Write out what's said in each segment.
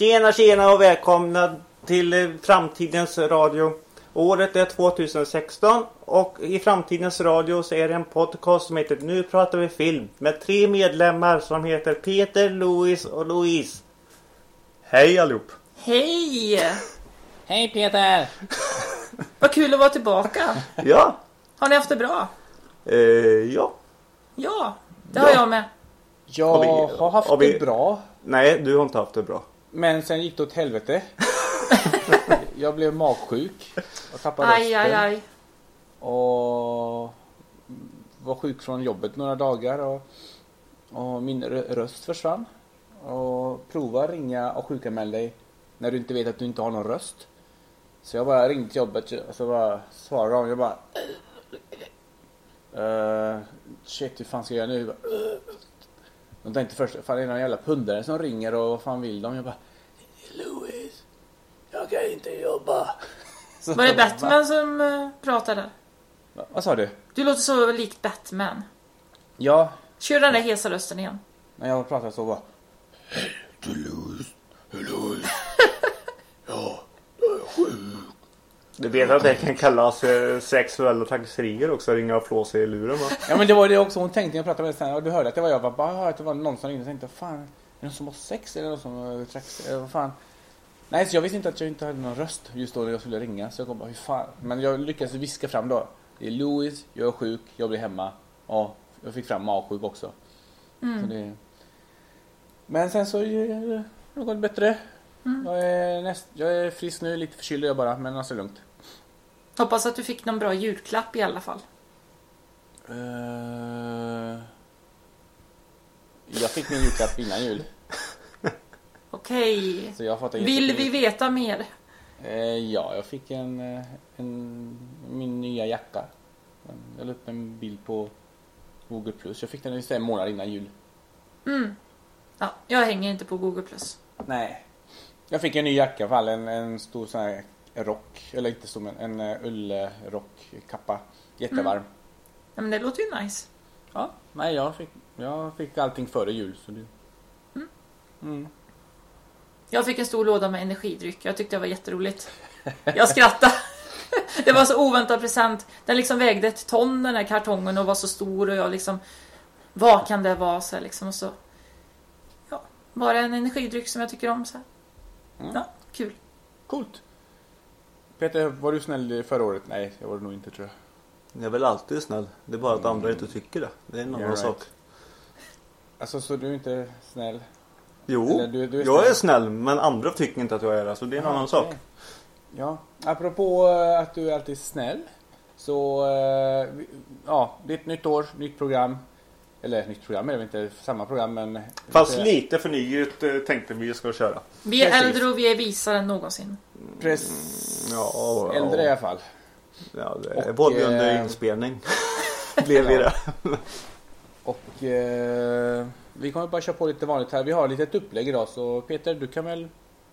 Tjena tjena och välkomna till eh, Framtidens Radio. Året är 2016 och i Framtidens Radio så är det en podcast som heter Nu pratar vi film med tre medlemmar som heter Peter, Louis och Louise. Hej allihop! Hej! Hej Peter! Vad kul att vara tillbaka. Ja, Har ni haft det bra? eh, ja. Ja, det har Ja. jag med. Jag Har vi- har haft har vi- det bra. Nej, du har inte haft det bra. Men sen gick det åt helvete. jag blev magsjuk. Och tappade Aj, aj, rösten. aj. Och var sjuk från jobbet några dagar. Och, och min rö- röst försvann. Och prova ringa och sjukanmäla dig när du inte vet att du inte har någon röst. Så jag bara ringde till jobbet och så bara svarade de. Jag bara... Uh, shit, hur fan ska jag göra nu? De tänkte först, fan det är någon jävla pundare som ringer och vad fan vill de? Jag bara, Louis, jag kan inte jobba. Så Var det de bara, Batman som uh, pratade? "Va? Vad sa du? Du låter så likt Batman. Ja, Kör den där hesa rösten igen. när jag pratade så bara, Hej, du Louis, Louis. Ja, jag är sjuk. Du vet att det kan kallas eh, sexuella trakasserier också, ringa och flå sig i luren va? Ja men det var det också hon tänkte när jag pratade med henne sen och du hörde att det var jag. Jag bara, bara att det var någon som ringde och tänkte, fan, är det någon som har sex eller någon som har trax, eller vad fan. Nej, så jag visste inte att jag inte hade någon röst just då när jag skulle ringa. Så jag kom bara, hur fan. Men jag lyckades viska fram då. Det är Louis, jag är sjuk, jag blir hemma. Ja, jag fick fram magsjuk också. Så det... Men sen så är det något bättre. Jag, är näst... jag är frisk nu, lite förkyld är jag bara, men alltså lugnt. Hoppas att du fick någon bra julklapp i alla fall. Eh, Jag fick min julklapp innan jul. Okej. En Vill vi veta mer? Eh, ja, jag fick en, eh, en min nya jacka. Jag la upp en bild på Google Plus. Jag fick den just en månad innan jul. Mm. Ja, jag hänger inte på Google+. Nej. Jag fick en ny jacka i alla fall. En, en stor sån här rock. Eller inte stor men en uh, ullrock kappa. Jättevarm. Ja, men det låter ju nice. Ja, nej jag fick, jag fick allting före jul. Så det... Mm. Jag fick en stor låda med energidryck. Jag tyckte det var jätteroligt. Jag skrattade. Det var så oväntad present. Den liksom vägde ett ton den här kartongen och var så stor och jag liksom Vad kan det vara? Så här, liksom, och så Ja, bara en energidryck som jag tycker om så här. Mm. Ja, kul. Coolt. Peter, var du snäll förra året? Nej, det var du nog inte tror jag. Jag är väl alltid snäll. Det är bara att andra inte tycker det. Det är en annan right. sak. Alltså, så du är inte snäll? Jo, Eller du- du är jag snäll. är snäll men andra tycker inte att jag är det. Så det är en annan sak. okej. Ja, apropå eh, att du är alltid snäll. Så, eh, ja, det är ett nytt år, nytt program. Eller nytt program är det inte, samma program men... Fast lite förnyat eh, tänkte vi ska köra. Vi är Precis. äldre och vi är visare än någonsin. Press... Ja, Äldre i alla fall. Ja, det Och, både under eh, inspelning. Blev vi det. Och eh, vi kommer bara köra på lite vanligt här. Vi har lite ett upplägg idag så Peter, du kan väl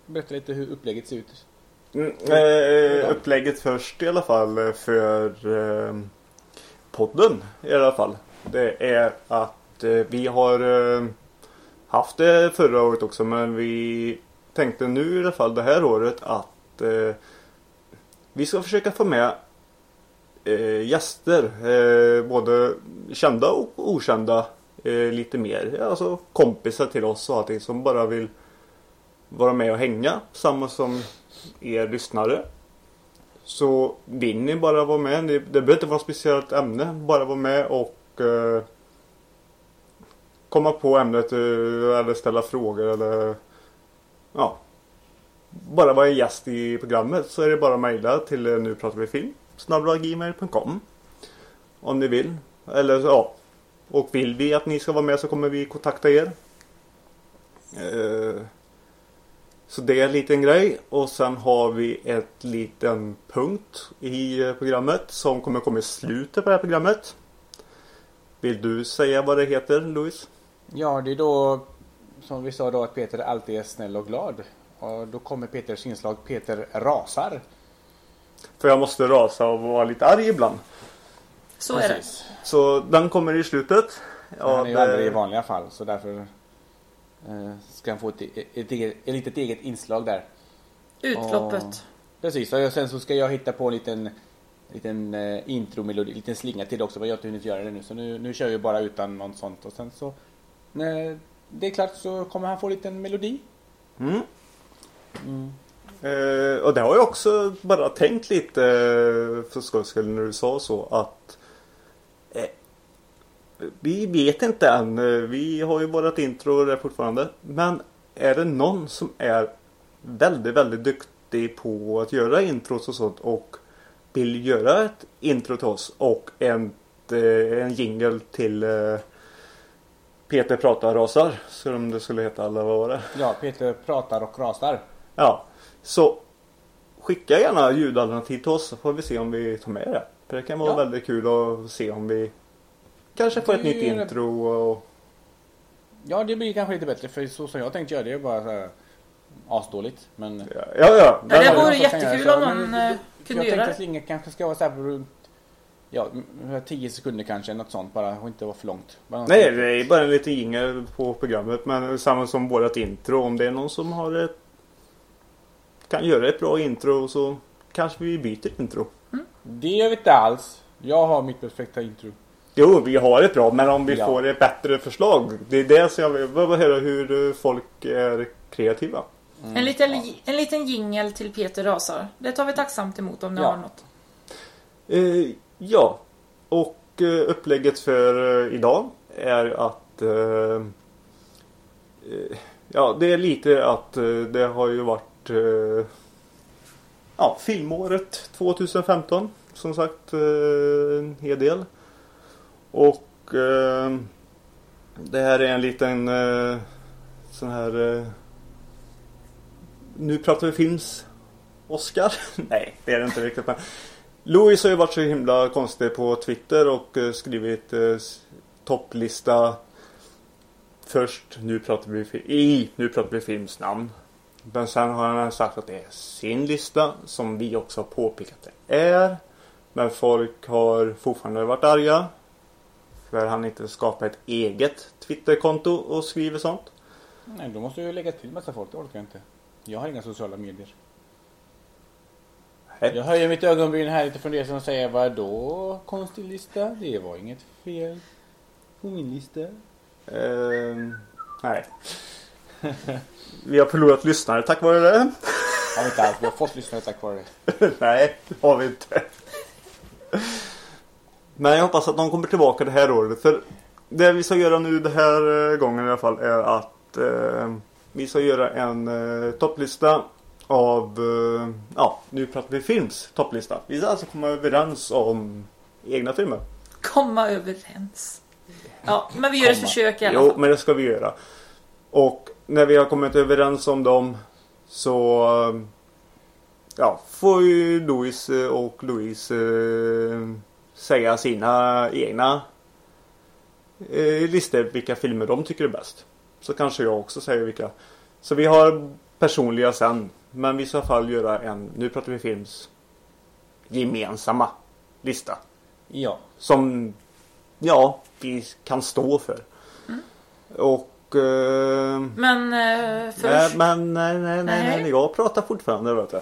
berätta lite hur upplägget ser ut? Mm, eh, upplägget först i alla fall eh, för eh, podden i alla fall. Det är att eh, vi har eh, haft det förra året också men vi tänkte nu i alla fall det här året att eh, vi ska försöka få med eh, gäster. Eh, både kända och okända eh, lite mer. Alltså kompisar till oss och allting som bara vill vara med och hänga. Samma som er lyssnare. Så vill ni bara vara med. Det, det behöver inte vara ett speciellt ämne. Bara vara med och eh, komma på ämnet eh, eller ställa frågor eller ja. Bara vara gäst i programmet så är det bara att mejla till eh, nu pratar vi film snabblaggmail.com Om ni vill. Eller ja. Och vill vi att ni ska vara med så kommer vi kontakta er. Eh, så det är en liten grej och sen har vi ett liten punkt i eh, programmet som kommer komma i slutet på det här programmet. Vill du säga vad det heter Louis? Ja, det är då som vi sa då att Peter alltid är snäll och glad. Och då kommer Peters inslag Peter rasar. För jag måste rasa och vara lite arg ibland. Så är det. Precis. Så den kommer i slutet. Han är ju det- aldrig i vanliga fall så därför eh, ska han få ett, ett, eget, ett litet eget inslag där. Utloppet. Precis, och sen så ska jag hitta på en liten, liten eh, intromelodi, liten slinga till det också. Men jag har inte hunnit göra det nu. Så nu, nu kör jag bara utan något sånt. Och sen så när det är klart så kommer han få en liten melodi. Mm. Eh, och det har jag också bara tänkt lite eh, för skojs skull när du sa så att eh, vi vet inte än. Eh, vi har ju vårat intro där fortfarande. Men är det någon som är väldigt, väldigt duktig på att göra intros och sånt och vill göra ett intro till oss och en, eh, en jingle till Peter pratar rasar som det skulle heta eller vad var det? Ja, Peter pratar och rasar. Ja, så skicka gärna ljudalternativ till oss så får vi se om vi tar med det. För det kan vara Ja. väldigt kul att se om vi kanske får ett Det nytt är- intro och Ja, det blir kanske lite bättre för så som jag tänkte göra det är bara så här asdåligt. Men... ja, ja. ja. Ja, det vore jag jättekul om någon Men eh, kunde jag göra tänkte det. att slingan kanske ska vara så här runt Ja, 10 sekunder kanske, något sånt bara och inte vara för långt. Bara Nej, det är bara en liten jingel på programmet. Men samma som vårat intro. Om det är någon som har ett, kan göra ett bra intro så kanske vi byter intro. Det gör vi inte alls. Jag har mitt perfekta intro. Jo, vi har ett bra, men om vi Ja. får ett bättre förslag. Det är det som jag vill, höra hur folk är kreativa. En liten, en liten jingel till Peter Rasar. Det tar vi tacksamt emot om ni Ja. har något. Eh, ja, och eh, upplägget för eh, idag är att eh, Ja, det är lite att det har ju varit eh, Ja, filmåret 2015 Som sagt eh, en hel del Och eh, Det här är en liten eh, Sån här eh, Nu pratar vi films Oscar? Nej, det är det inte riktigt men Louis har ju varit så himla konstig på Twitter och eh, skrivit eh, topplista Först nu pratar vi i Nu pratar vi films namn. Men sen har han sagt att det är sin lista som vi också har påpekat det är. Men folk har fortfarande varit arga. För han inte skapar ett eget Twitterkonto och skriver sånt. Nej, då måste jag ju lägga till massa folk. Det orkar jag inte. Jag har inga sociala medier. Nej. Jag höjer mitt ögonbryn här lite fundersam och säger vad då konstig lista? Det var inget fel på min lista. Ehm, nej. Vi har förlorat lyssnare tack vare det. Har vi inte alls. Vi har fått lyssnare tack vare det. Nej, det har vi inte. Men jag hoppas att de kommer tillbaka det här året. För det vi ska göra nu den här eh, gången i alla fall är att eh, vi ska göra en eh, topplista av, eh, ja, nu pratar vi films topplista. Vi ska alltså komma överens om egna filmer. Komma överens. Ja, men vi gör ett Komma. försök i alla Jo, fall. men det ska vi göra. Och när vi har kommit överens om dem så ja, får ju Louis eh, och Louise eh, säga sina egna eh, listor vilka filmer de tycker är bäst. Så kanske jag också säger vilka. Så vi har personliga sen. Men vi ska i alla fall göra en, nu pratar vi films, gemensamma lista. Ja. Som ja, vi kan stå för. Och... Eh, Men eh, först... men nej, nej, nej, Nej. jag pratar fortfarande vet du.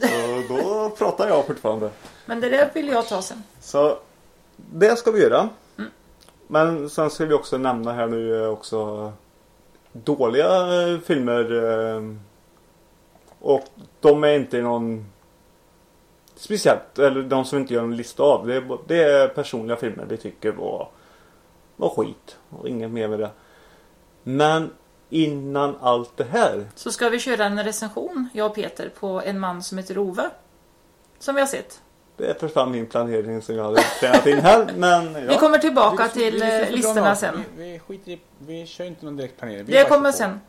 Så då pratar jag fortfarande. Men det där vill jag ta sen. Så det ska vi göra. Men sen ska vi också nämna här nu eh, också dåliga filmer. Och de är inte någon speciellt, eller de som inte gör en lista av. Det är, det är personliga filmer vi tycker var, var skit. Och inget mer med det. Men innan allt det här. Så ska vi köra en recension, jag och Peter, på en man som heter Ove. Som vi har sett. Det försvann min planering som jag hade tränat in här. Men Vi ja. kommer tillbaka Vi- vi- till vi- vi- listorna vi- sen. Vi, vi skiter i, vi kör inte någon direkt planering. Vi Det kommer på. sen.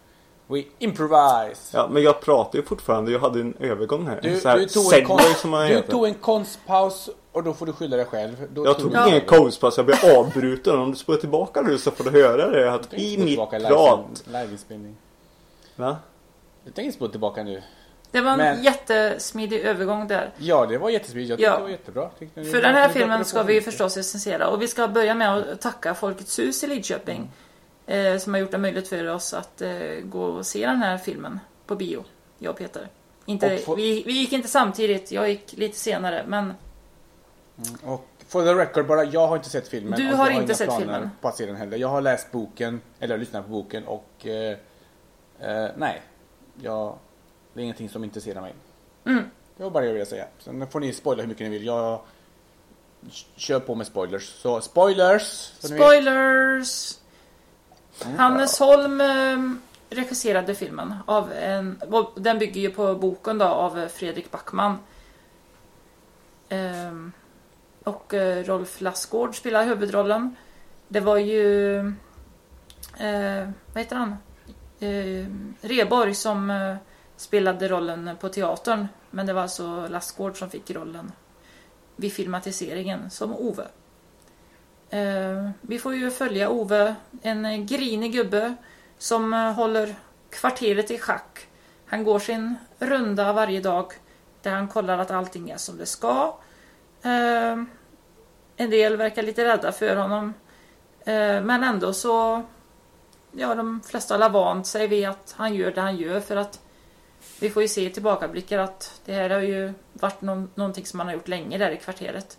We improvise. ja, men jag pratar ju fortfarande. Jag hade en övergång här. Du, En du, tog en konst, som man du tog en konstpaus och då får du skylla dig själv. Då Jag tog ingen konstpaus, jag blev avbruten. Om du spolar tillbaka nu så får du höra det. Att i mitt Tillbaka prat. live- Liveinspelning. Va? Jag tänker spola tillbaka nu. Det var en Men- jättesmidig övergång där. Ja, det var jättesmidigt. Jag tyckte Ja. det var jättebra. Tyckte För den här filmen ska vi förstås recensera och vi ska börja med att tacka Folkets hus i Lidköping. Eh, som har gjort det möjligt för oss att eh, gå och se den här filmen på bio. Jag och Peter. Inte, Och få- vi, vi gick inte samtidigt, jag gick lite senare. Men Och for the record bara, jag har inte sett filmen. Du jag har inte sett filmen. på att se den heller. Jag har läst boken, eller lyssnat på boken och eh, eh, nej. Jag, det är ingenting som intresserar mig. Mm. Det var bara det jag ville säga. Sen får ni spoila hur mycket ni vill. Jag kör på med spoilers. Så spoilers! spoilers! Hannes Holm eh, regisserade filmen. Av en, den bygger ju på boken då av Fredrik Backman. Ehm, och eh, Rolf Lassgård spelar huvudrollen. Det var ju... Eh, vad heter han? Eh, Reborg som eh, spelade rollen på teatern. Men det var alltså Lassgård som fick rollen vid filmatiseringen som Ove. Eh, vi får ju följa Ove, en grinig gubbe som eh, håller kvarteret i schack. Han går sin runda varje dag där han kollar att allting är som det ska. Eh, en del verkar lite rädda för honom. Eh, men ändå så... Ja, de flesta har vant sig vid att han gör det han gör för att vi får ju se i tillbakablickar att det här har ju varit någon, någonting som man har gjort länge där i kvarteret.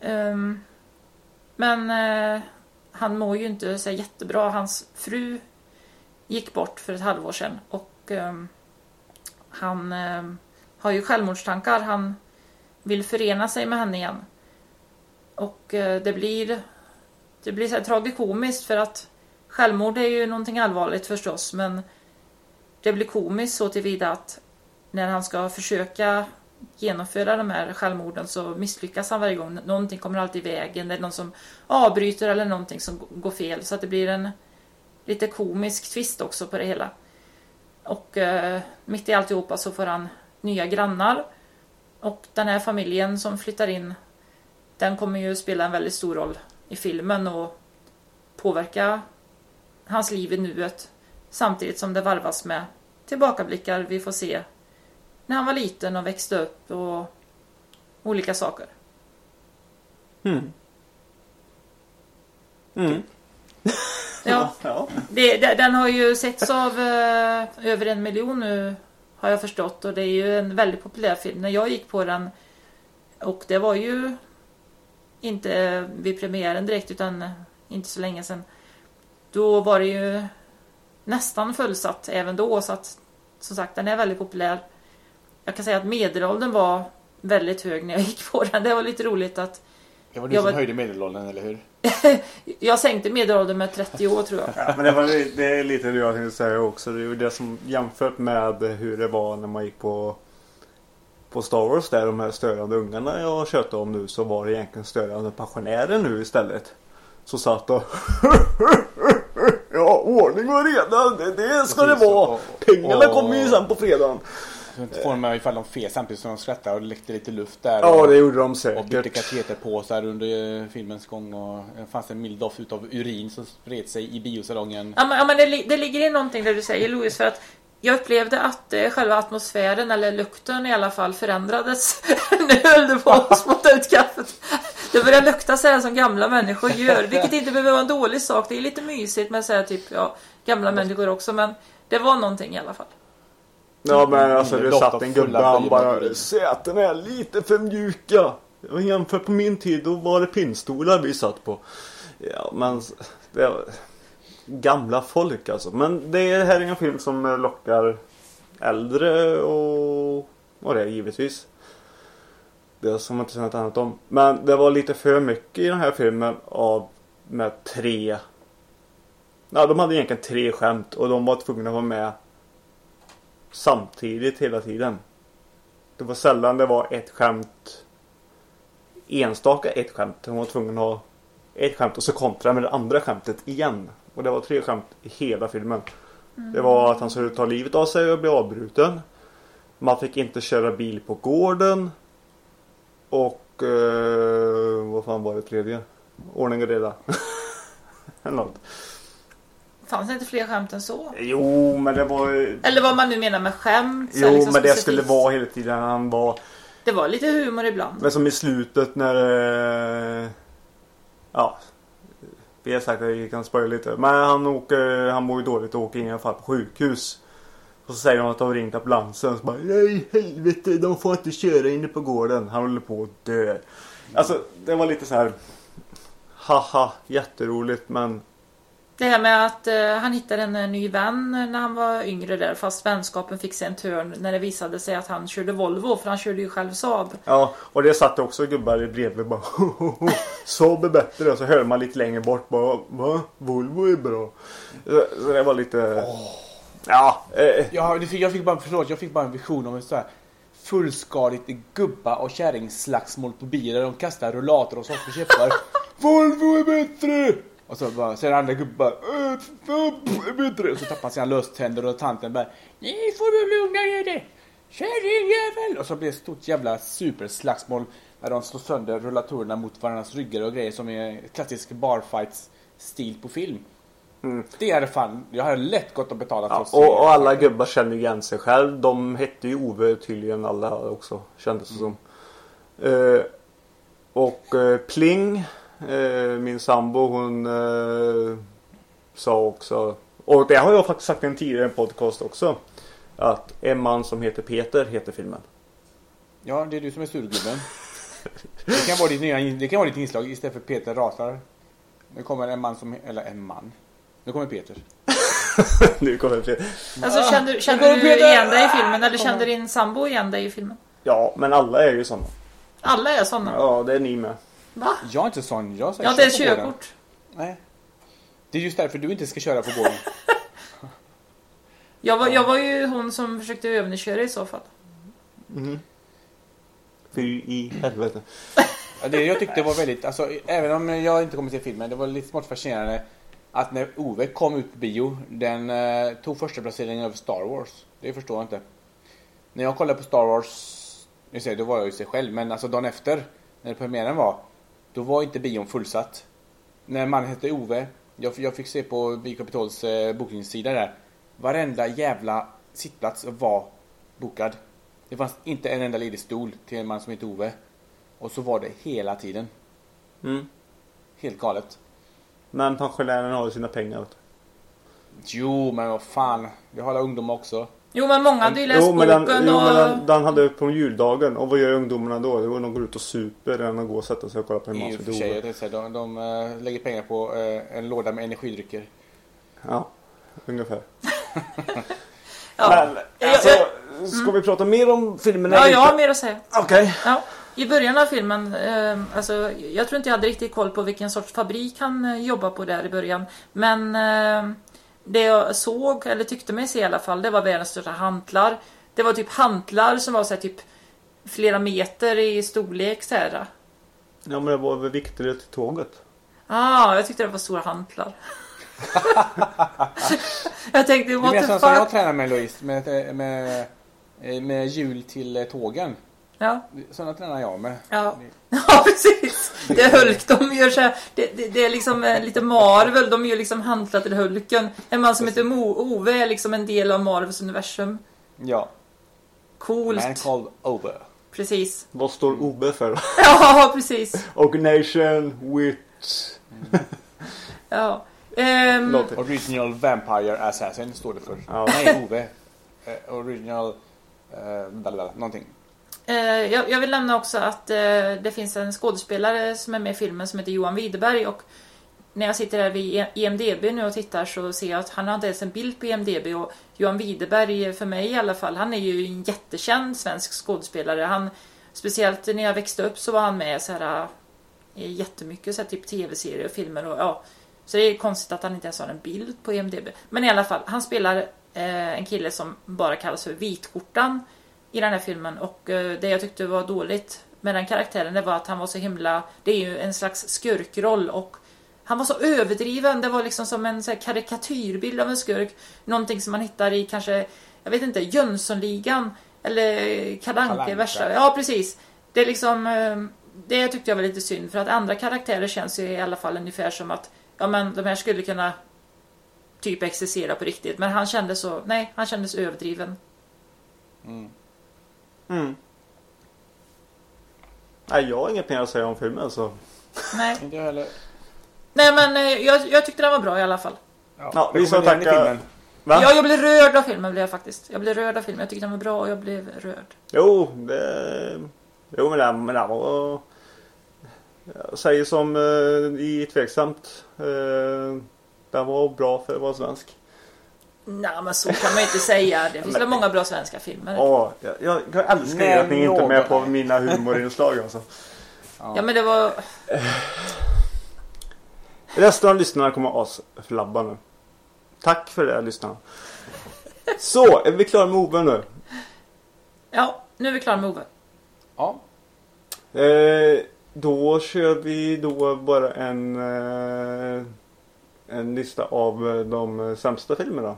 Um, men uh, han mår ju inte så jättebra. Hans fru gick bort för ett halvår sedan och um, han ehm, har ju självmordstankar. Han vill förena sig med henne igen. Och eh, det blir det blir så här tragikomiskt för att självmord är ju någonting allvarligt förstås men det blir komiskt så tillvida att när han ska försöka genomföra de här självmorden så misslyckas han varje gång. Någonting kommer alltid i vägen. Det är någon som avbryter eller någonting som går fel. Så att det blir en lite komisk twist också på det hela. Och eh, mitt i alltihopa så får han nya grannar. Och den här familjen som flyttar in den kommer ju spela en väldigt stor roll i filmen och påverka hans liv i nuet. Samtidigt som det varvas med tillbakablickar vi får se när han var liten och växte upp och olika saker. Mm. Mm. Ja, det, den har ju setts av eh, över en miljon nu har jag förstått och det är ju en väldigt populär film. När jag gick på den och det var ju inte vid premiären direkt utan inte så länge sedan. Då var det ju nästan fullsatt även då så att som sagt den är väldigt populär. Jag kan säga att medelåldern var väldigt hög när jag gick på den. Det var lite roligt att Det var du Jag som var- höjde medelåldern, eller hur? jag sänkte medelåldern med 30 år tror jag. Ja, men det, var, det är lite det jag tänkte säga också. Det är det som jämfört med hur det var när man gick på på Star Wars där, de här störande ungarna jag tjötar om nu så var det egentligen störande pensionärer nu istället. Så satt och Ja, ordning och reda, det, det ska det Precis, vara. och- Pengarna och- kommer ju sen på fredagen. Så inte får med ifall de fes samtidigt som de skrattade och läckte lite luft där. Ja, och, det gjorde de och bytte säkert. kateterpåsar under filmens gång och det fanns en mild doft utav urin som spred sig i biosalongen. Ja men, ja, men det, li- det ligger i någonting det du säger Louise för att jag upplevde att eh, själva atmosfären eller lukten i alla fall förändrades när jag höll på att spotta ut kaffet. Det började lukta så här som gamla människor gör, vilket inte behöver vara en dålig sak. Det är lite mysigt med så här typ, ja, gamla människor också men det var någonting i alla fall. Ja men alltså det Doft satt en gubbe han bara. Sätena är lite för mjuka. Jämfört på min tid då var det pinnstolar vi satt på. Ja men det var gamla folk alltså. Men det här är en film som lockar äldre och, och det givetvis. Det som man inte säger något annat om. Men det var lite för mycket i den här filmen av med tre Ja, de hade egentligen tre skämt och de var tvungna att vara med samtidigt hela tiden. Det var sällan det var ett skämt enstaka ett skämt. De var tvungna att ha ett skämt och så kontra med det andra skämtet igen. Och det var tre skämt i hela filmen. Det var att han skulle ta livet av sig och bli avbruten. Man fick inte köra bil på gården. Och eh, vad fan var det tredje? Ordning och reda. Eller något. Fanns det inte fler skämt än så? Jo, men det var. Eller vad man nu menar med skämt. Jo, liksom men det specifikt. skulle vara hela tiden. Han var... Det var lite humor ibland. Men som i slutet när... eh, Ja vi har sagt att vi kan spöja lite. Men han, åker, han mår ju dåligt och åker in i alla fall på sjukhus. Och så säger de att de har ringt ambulansen. Så bara nej helvete de får inte köra inne på gården. Han håller på att dö. Alltså det var lite så här. Haha jätteroligt men det här med att eh, han hittade en eh, ny vän när han var yngre där fast vänskapen fick sig en törn när det visade sig att han körde Volvo för han körde ju själv Saab. Ja, och det satt också gubbar bredvid bara Saab är bättre. Så hör man lite längre bort bara Va? Volvo är bra. Så så det var lite... Ja, eh, Ja, det fick- jag fick bara, förlåt, jag fick bara en vision om ett så här fullskaligt gubba och kärringslagsmål på bilar. De kastar rullator och sockerkäppar. Volvo är bättre! Och så bara, det andra gubbar. "Äh, Saab är bättre! Och så tappar han sina löständer och tanten bara. Ni får du lugna ner dig! Kärringjävel! Och så blir det ett stort jävla superslagsmål. Där de slår sönder rullatorerna mot varandras ryggar och grejer som är klassisk barfights-stil på film. Det är fan, jag hade lätt gått och betalat Mm. ja, för att och, och alla gubbar känner igen sig själv. De hette ju Ove tydligen alla också. Kändes det som. Eh, och eh, Pling, min sambo, hon eh, sa också. Och det har jag faktiskt sagt i en tidigare podcast också. Att en man som heter Peter heter filmen. Ja, det är du som är surgubben. Det kan vara ditt, nya, det kan vara ditt inslag istället för Peter rasar. Nu kommer en man som, eller en man. Nu kommer Peter. nu kommer Peter. Alltså kände, kände kommer du Peter! igen dig i filmen eller kände din sambo igen dig i filmen? Ja, men alla är ju sådana. Alla är sådana. Ja, det är ni med. Va? Jag är inte sån, jag kör på gården. körkort. Nej. Det är just därför du inte ska köra på gården. Jag var, jag var ju hon som försökte övningsköra i så fall. Fy i helvete. Ja, det jag tyckte var väldigt, alltså även om jag inte kommer se filmen, det var lite smått fascinerande att när Ove kom ut på bio, den eh, tog första placeringen över Star Wars. Det förstår jag inte. När jag kollade på Star Wars, jag säger, då var jag ju sig själv, men alltså dagen efter, när premiären var, då var inte bion fullsatt. När man hette Ove, jag, jag fick se på Biokapitols eh, bokningssida där, varenda jävla sittplats var bokad. Det fanns inte en enda ledig stol till en man som heter Ove. Och så var det hela tiden. Mm. Helt galet. Men pensionären har ju sina pengar. Jo, men vad fan. Vi har alla ungdomar också. Jo men många hade ju läst Jo, men, den, boken jo, och... men den, den hade på juldagen. Och vad gör ungdomarna då? Jo, de går ut och super än att gå och sätta sig och kolla på en I man och för sig, jag de, de eh, lägger pengar på eh, en låda med energidrycker. Ja, ungefär. Ja. Men, alltså, jag- ska vi prata mer om filmen? Ja, eller jag har mer att säga. Okej. Ja, I början av filmen, eh, alltså, jag tror inte jag hade riktigt koll på vilken sorts fabrik han eh, jobbar på där i början. Men eh, det jag såg, eller tyckte mig se i alla fall, det var världens största hantlar. Det var typ hantlar som var så här, typ flera meter i storlek. Så här. Ja, men det var väl viktigare till tåget. Ah, jag tyckte det var stora hantlar. jag tänkte, Det är what mer the som jag fuck? tränar med Louise, med, med, eh, med hjul till eh, tågen. Ja, Sådana tränar jag med. ja. ja, precis. Det är Hulk, de gör så här, det, det, det är liksom eh, lite Marvel, de gör liksom hantlar till Hulken. En man som heter Mo, Ove är liksom en del av Marvels universum. Ja. Man Coolt. called over. Precis. Vad står OB för? Ja, precis. Organization with... Ja. Ehm, Låter. Original Vampire Assassin står det för. Ja. Nej, Ove. Eh, original... Blablabla, någonting. Eh, jag, jag vill nämna också att eh, det finns en skådespelare som är med i filmen som heter Johan Widerberg och när jag sitter här vid e- IMDB nu och tittar så ser jag att han har inte ens en bild på IMDB och Johan Widerberg, eh, för mig i alla fall, han är ju en jättekänd svensk skådespelare. Han, speciellt när jag växte upp så var han med så här, eh, i jättemycket så här, typ tv-serier och filmer och ja. Så det är konstigt att han inte ens har en bild på IMDB. Men i alla fall, han spelar eh, en kille som bara kallas för Vitskjortan i den här filmen och eh, det jag tyckte var dåligt med den karaktären det var att han var så himla, det är ju en slags skurkroll och han var så överdriven, det var liksom som en så karikatyrbild av en skurk. Någonting som man hittar i kanske, jag vet inte, Jönssonligan eller Anka. värsta. Ja, precis. Det är liksom, eh, det tyckte jag var lite synd för att andra karaktärer känns ju i alla fall ungefär som att ja men de här skulle kunna typ existera på riktigt. Men han kändes så, nej, han kändes överdriven. Mm. Nej, jag har inget mer att säga om filmen så. Nej. Inte jag heller. Nej men eh, jag, jag tyckte den var bra i alla fall. Ja, vi ska tacka- filmen? Va? Ja, jag blev rörd av filmen blev jag faktiskt. Jag blev rörd av filmen. Jag tyckte den var bra och jag blev rörd. Jo, det... Jo men den var... Jag säger som eh, i Tveksamt. Eh, den var bra för att vara svensk. Nej men så kan man ju inte säga. Det finns väl många bra svenska filmer. Ja, jag, jag, jag älskar Nej, att ni inte är med på mina humorinslag alltså. Ja men det var... Resten av lyssnarna kommer asflabba nu. Tack för det lyssnarna. Så, är vi klara med Ove nu? Ja, nu är vi klara med Ove. Ja. Eh, då kör vi då bara en, eh, en lista av eh, de sämsta filmerna.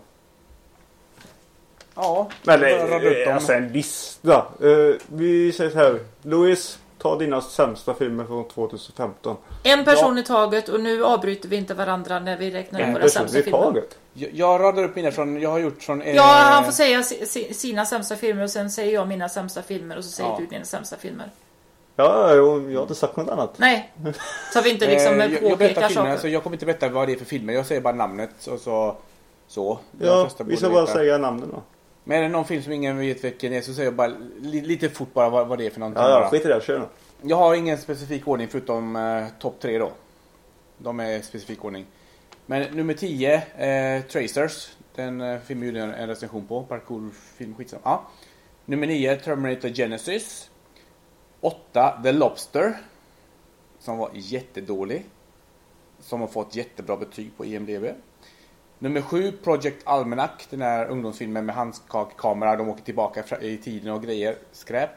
Ja. Eller rada upp eh, dem. alltså en lista. Eh, vi säger så här. Louis, ta dina sämsta filmer från 2015. En person i taget och nu avbryter vi inte varandra när vi räknar upp En våra person sämsta i filmer. taget. Jag, jag radar upp mina från, jag har gjort från... eh, Ja, han får säga si- si- sina sämsta filmer och sen säger jag mina sämsta filmer och så säger Ja. du dina sämsta filmer. Ja, jo, jag har inte sagt något annat. Nej, så vi inte liksom eh, jag, jag påpekar berättar saker. så jag kommer inte berätta vad det är för filmer. Jag säger bara namnet och så... Så. Ja, vi ska bara veta. säga namnen då. Men är det någon film som ingen vet vilken är så säger jag bara li, lite fort bara vad, vad det är för någonting. Ja, ja, skit i det. Kör nu. Jag har ingen specifik ordning förutom eh, topp tre då. De är i specifik ordning. Men nummer 10, eh, Tracers. Den eh, filmen gjorde jag en recension på. Parkourfilm, skitsamma. Ja. Nummer 9, Terminator Genesis. 8, The Lobster. Som var jättedålig. Som har fått jättebra betyg på IMDB. Nummer 7, Project Almanac. Den här ungdomsfilmen med handskakkamera. De åker tillbaka i tiden och grejer. Skräp.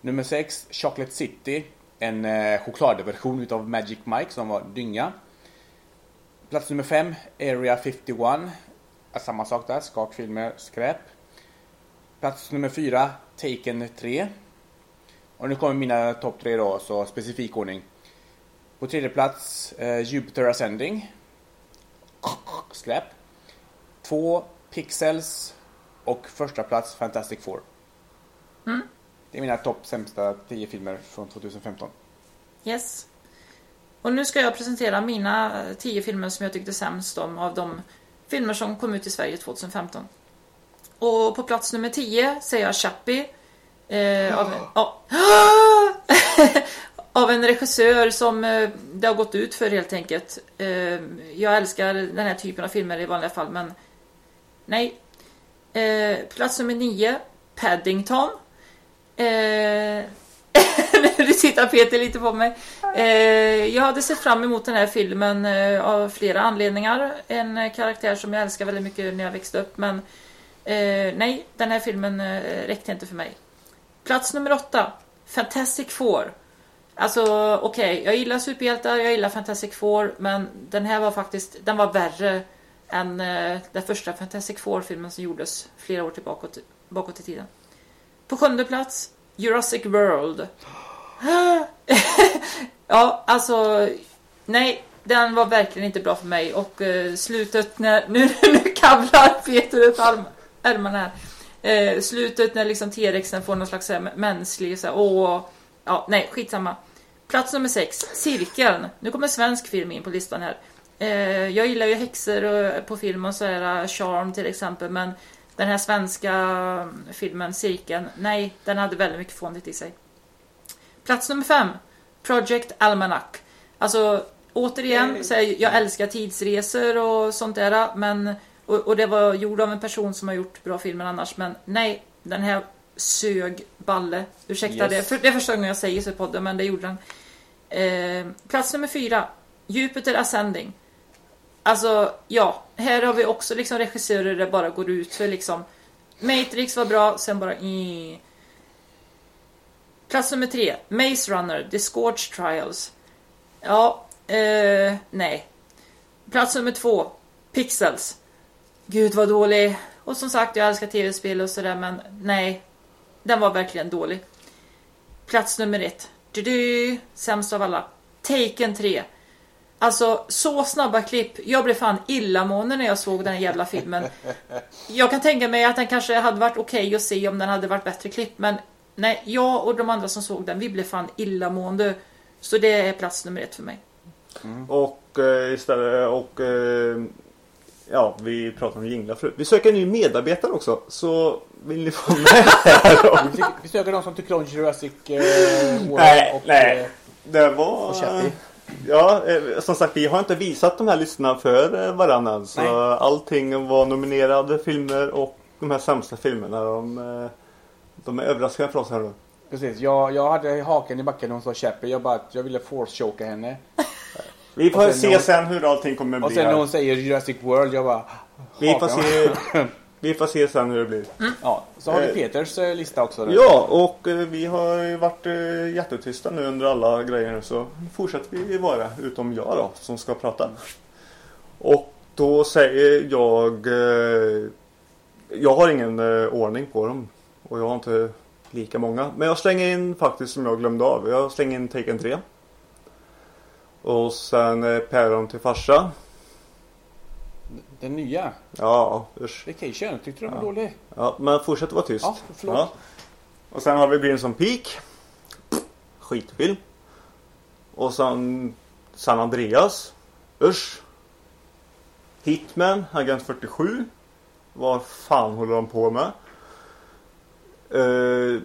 Nummer 6, Chocolate City. En eh, chokladversion utav Magic Mike som var dynga. Plats nummer 5, Area 51. Samma sak där, skakfilmer, skräp. Plats nummer 4, Taken 3. Och nu kommer mina topp tre då, så specifik ordning. På tredje plats, eh, Jupiter Ascending. Skräp. Två, Pixels. Och första plats, Fantastic Four. Det är mina topp sämsta 10 filmer från 2015. Yes. Och nu ska jag presentera mina eh, tio filmer som jag tyckte sämst om av de filmer som kom ut i Sverige 2015. Och på plats nummer 10 säger jag Chappie. Eh, av, ja. av en regissör som eh, det har gått ut för helt enkelt. Eh, jag älskar den här typen av filmer i vanliga fall men nej. Eh, plats nummer 9 Paddington. Nu tittar Peter lite på mig. Jag hade sett fram emot den här filmen av flera anledningar. En karaktär som jag älskar väldigt mycket när jag växte upp. Men nej, den här filmen räckte inte för mig. Plats nummer åtta. Fantastic Four. Alltså okej, jag gillar superhjältar, jag gillar Fantastic Four. Men den här var faktiskt, den var värre än eh, den första Fantastic Four-filmen som gjordes flera år tillbaka bakåt i tiden. På sjunde plats, Jurassic World. ja, alltså... Nej, den var verkligen inte bra för mig. Och eh, slutet när... Nu, nu kavlar Peter upp arm, ärmarna här. Eh, slutet när liksom T-rexen får någon slags här, mänsklig... Så här, åh, ja, nej, skitsamma. Plats nummer sex, Cirkeln. Nu kommer svensk film in på listan här. Eh, jag gillar ju häxor på film och så här, Charm till exempel. Men den här svenska mm, filmen Cirkeln, nej, den hade väldigt mycket fånigt i sig. Plats nummer fem, Project Almanac. Alltså, återigen, så här, jag älskar tidsresor och sånt där, men och, och det var gjord av en person som har gjort bra filmer annars, men nej, den här sög balle. Ursäkta Yes. det, för, det är första gången jag säger så i podden, men det gjorde den. Eh, plats nummer fyra, Jupiter Ascending. Alltså, ja, här har vi också liksom regissörer där det bara går ut för liksom Matrix var bra, sen bara i. Plats nummer tre, Maze Runner, The Scorch Trials. Ja, eh, nej. Plats nummer två, Pixels. Gud vad dålig. Och som sagt, jag älskar tv-spel och sådär, men nej. Den var verkligen dålig. Plats nummer ett, du sämst av alla. Taken 3. Alltså så snabba klipp. Jag blev fan illamående när jag såg den här jävla filmen. Jag kan tänka mig att den kanske hade varit okej att se om den hade varit bättre klipp. Men nej, jag och de andra som såg den, vi blev fan illamående. Så det är plats nummer ett för mig. Mm. Och eh, istället och eh, ja, vi pratade om jinglar förut. Vi söker en ny medarbetare också. Så vill ni få med här då? Vi, söker någon som tycker om Jurassic eh, World Nej, och, nej. eh, Det var... och Chappie. Ja, eh, som sagt vi har inte visat de här listorna för varandra. Så Nej. allting var nominerade filmer och de här sämsta filmerna. De, de är överraskande för oss här nu. Precis, jag, jag hade haken i backen när hon sa Chappie. Jag bara jag ville force-choka henne. Vi får Och se hon- sen hur allting kommer Och bli. sen när hon säger Jurassic World, jag bara... Vi får, se, vi får se sen hur det blir. Ja, så har vi Eh, Peters eh, lista också. Där. Ja, och eh, vi har ju varit eh, jättetysta nu under alla grejer så fortsätter vi vara, utom jag då, som ska prata. Och då säger jag... Eh, jag har ingen eh, ordning på dem. Och jag har inte lika många. Men jag slänger in faktiskt som jag glömde av. Jag slänger in Taken 3. Och sen eh, Päron till farsa. Den nya, Ja, usch. Vacation, tyckte du den var Ja. dålig? Ja, men fortsätt vara tyst. Ja, förlåt. Och sen har vi Crimson Peak. Skitfilm. Och sen San Andreas. Usch. Hitman, Agent 47. Vad fan håller de på med? Eh,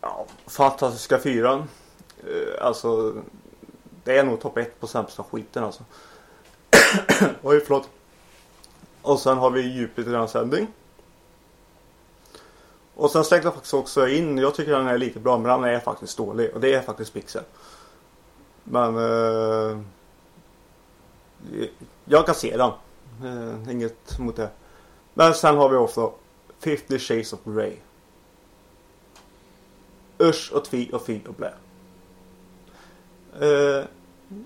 ja, Fantastiska fyran. Eh, alltså, det är nog topp 1 på sämsta skiten alltså. Oj, förlåt. Och sen har vi Jupiter sändning. Och sen slängde jag faktiskt också in, jag tycker den är lite bra men den är faktiskt dålig och det är faktiskt Pixel. Men eh, jag kan se den. Eh, inget mot det. Men sen har vi också 50 Shades of Grey. Usch och tvi och fi och blä. Eh,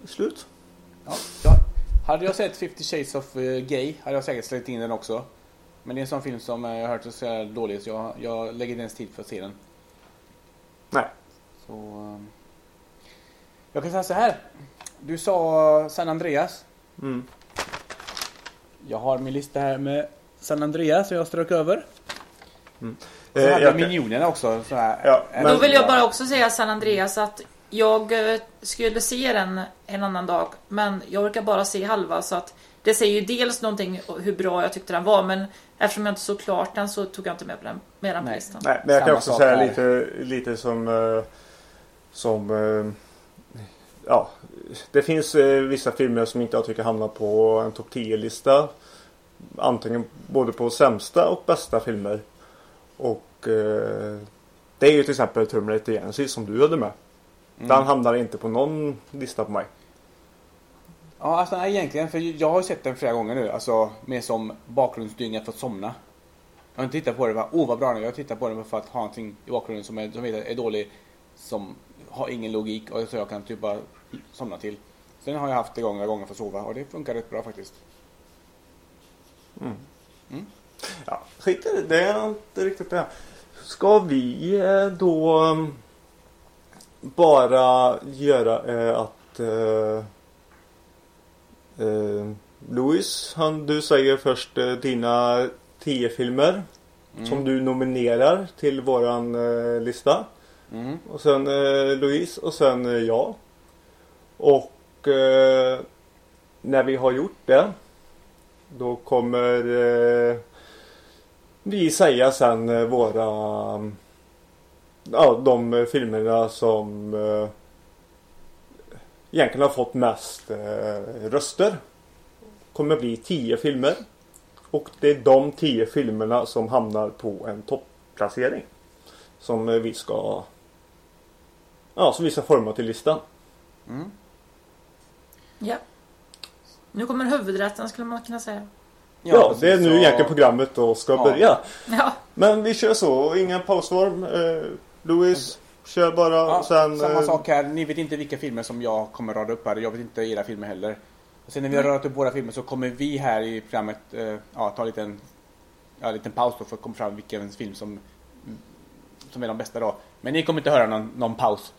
slut. Ja, ja. Hade jag sett 50 Shades of eh, Gay hade jag säkert slängt in den också. Men det är en sån film som eh, jag har hört så är dålig så jag, jag lägger inte ens tid för att se den. Nej. Så... eh, Jag kan säga så här. Du sa San Andreas. Mm. Jag har min lista här med San Andreas som jag strök över. Eh, Så hade jag jag Minionerna också. Så här, Ja, En- men- Då vill jag bara också säga San Andreas att jag eh, skulle se den en annan dag men jag orkar bara se halva så att det säger ju dels någonting hur bra jag tyckte den var men eftersom jag inte såg klart den så tog jag inte med på den, med den på Nej. listan. Nej, men jag kan också sak säga lite, lite som... eh, som eh, ja, det finns vissa filmer som inte jag tycker hamnar på en topp 10-lista. Antingen både på sämsta och bästa filmer. Och det är ju till exempel Terminator Genesis som du hade med. Mm. Den hamnar inte på någon lista på mig. Ja, alltså nej, egentligen. För jag har sett den flera gånger nu. Alltså mer som bakgrundsdynga för att somna. Jag har inte tittat på det och bara, åh vad bra är. Jag har tittat på den för att ha någonting i bakgrunden som, är, som är dålig. Som har ingen logik och så jag kan typ bara somna till. Sen har jag haft det gånger gånger för att sova och det funkar rätt bra faktiskt. Ja, skit det. Det är inte riktigt det. Ska vi eh, då mm, bara göra eh, att eh, eh, Louis, han, du säger först eh, dina tio filmer som du nominerar till våran eh, lista. Mm. Och sen eh, Louise och sen eh, jag. Och eh, när vi har gjort det då kommer vi säga sen våra ja, de filmerna som eh, egentligen har fått mest eh, röster. Kommer bli tio filmer. Och det är de tio filmerna som hamnar på en topplacering. Som eh, vi ska Ja, som vi ska forma till listan. Mm. Ja. Nu kommer huvudrätten skulle man kunna säga. Ja, precis, det är nu så- egentligen programmet då ska Ja. börja. Ja, Men vi kör så, ingen pausform. Eh, Louis, kör bara. Ja, sen, samma eh, sak här. Ni vet inte vilka filmer som jag kommer rada upp här. Jag vet inte era filmer heller. Och sen när vi har radat upp våra filmer så kommer vi här i programmet eh, ja, ta en liten, ja, en liten paus då för att komma fram vilken film som, som är de bästa då. Men ni kommer inte höra någon, någon paus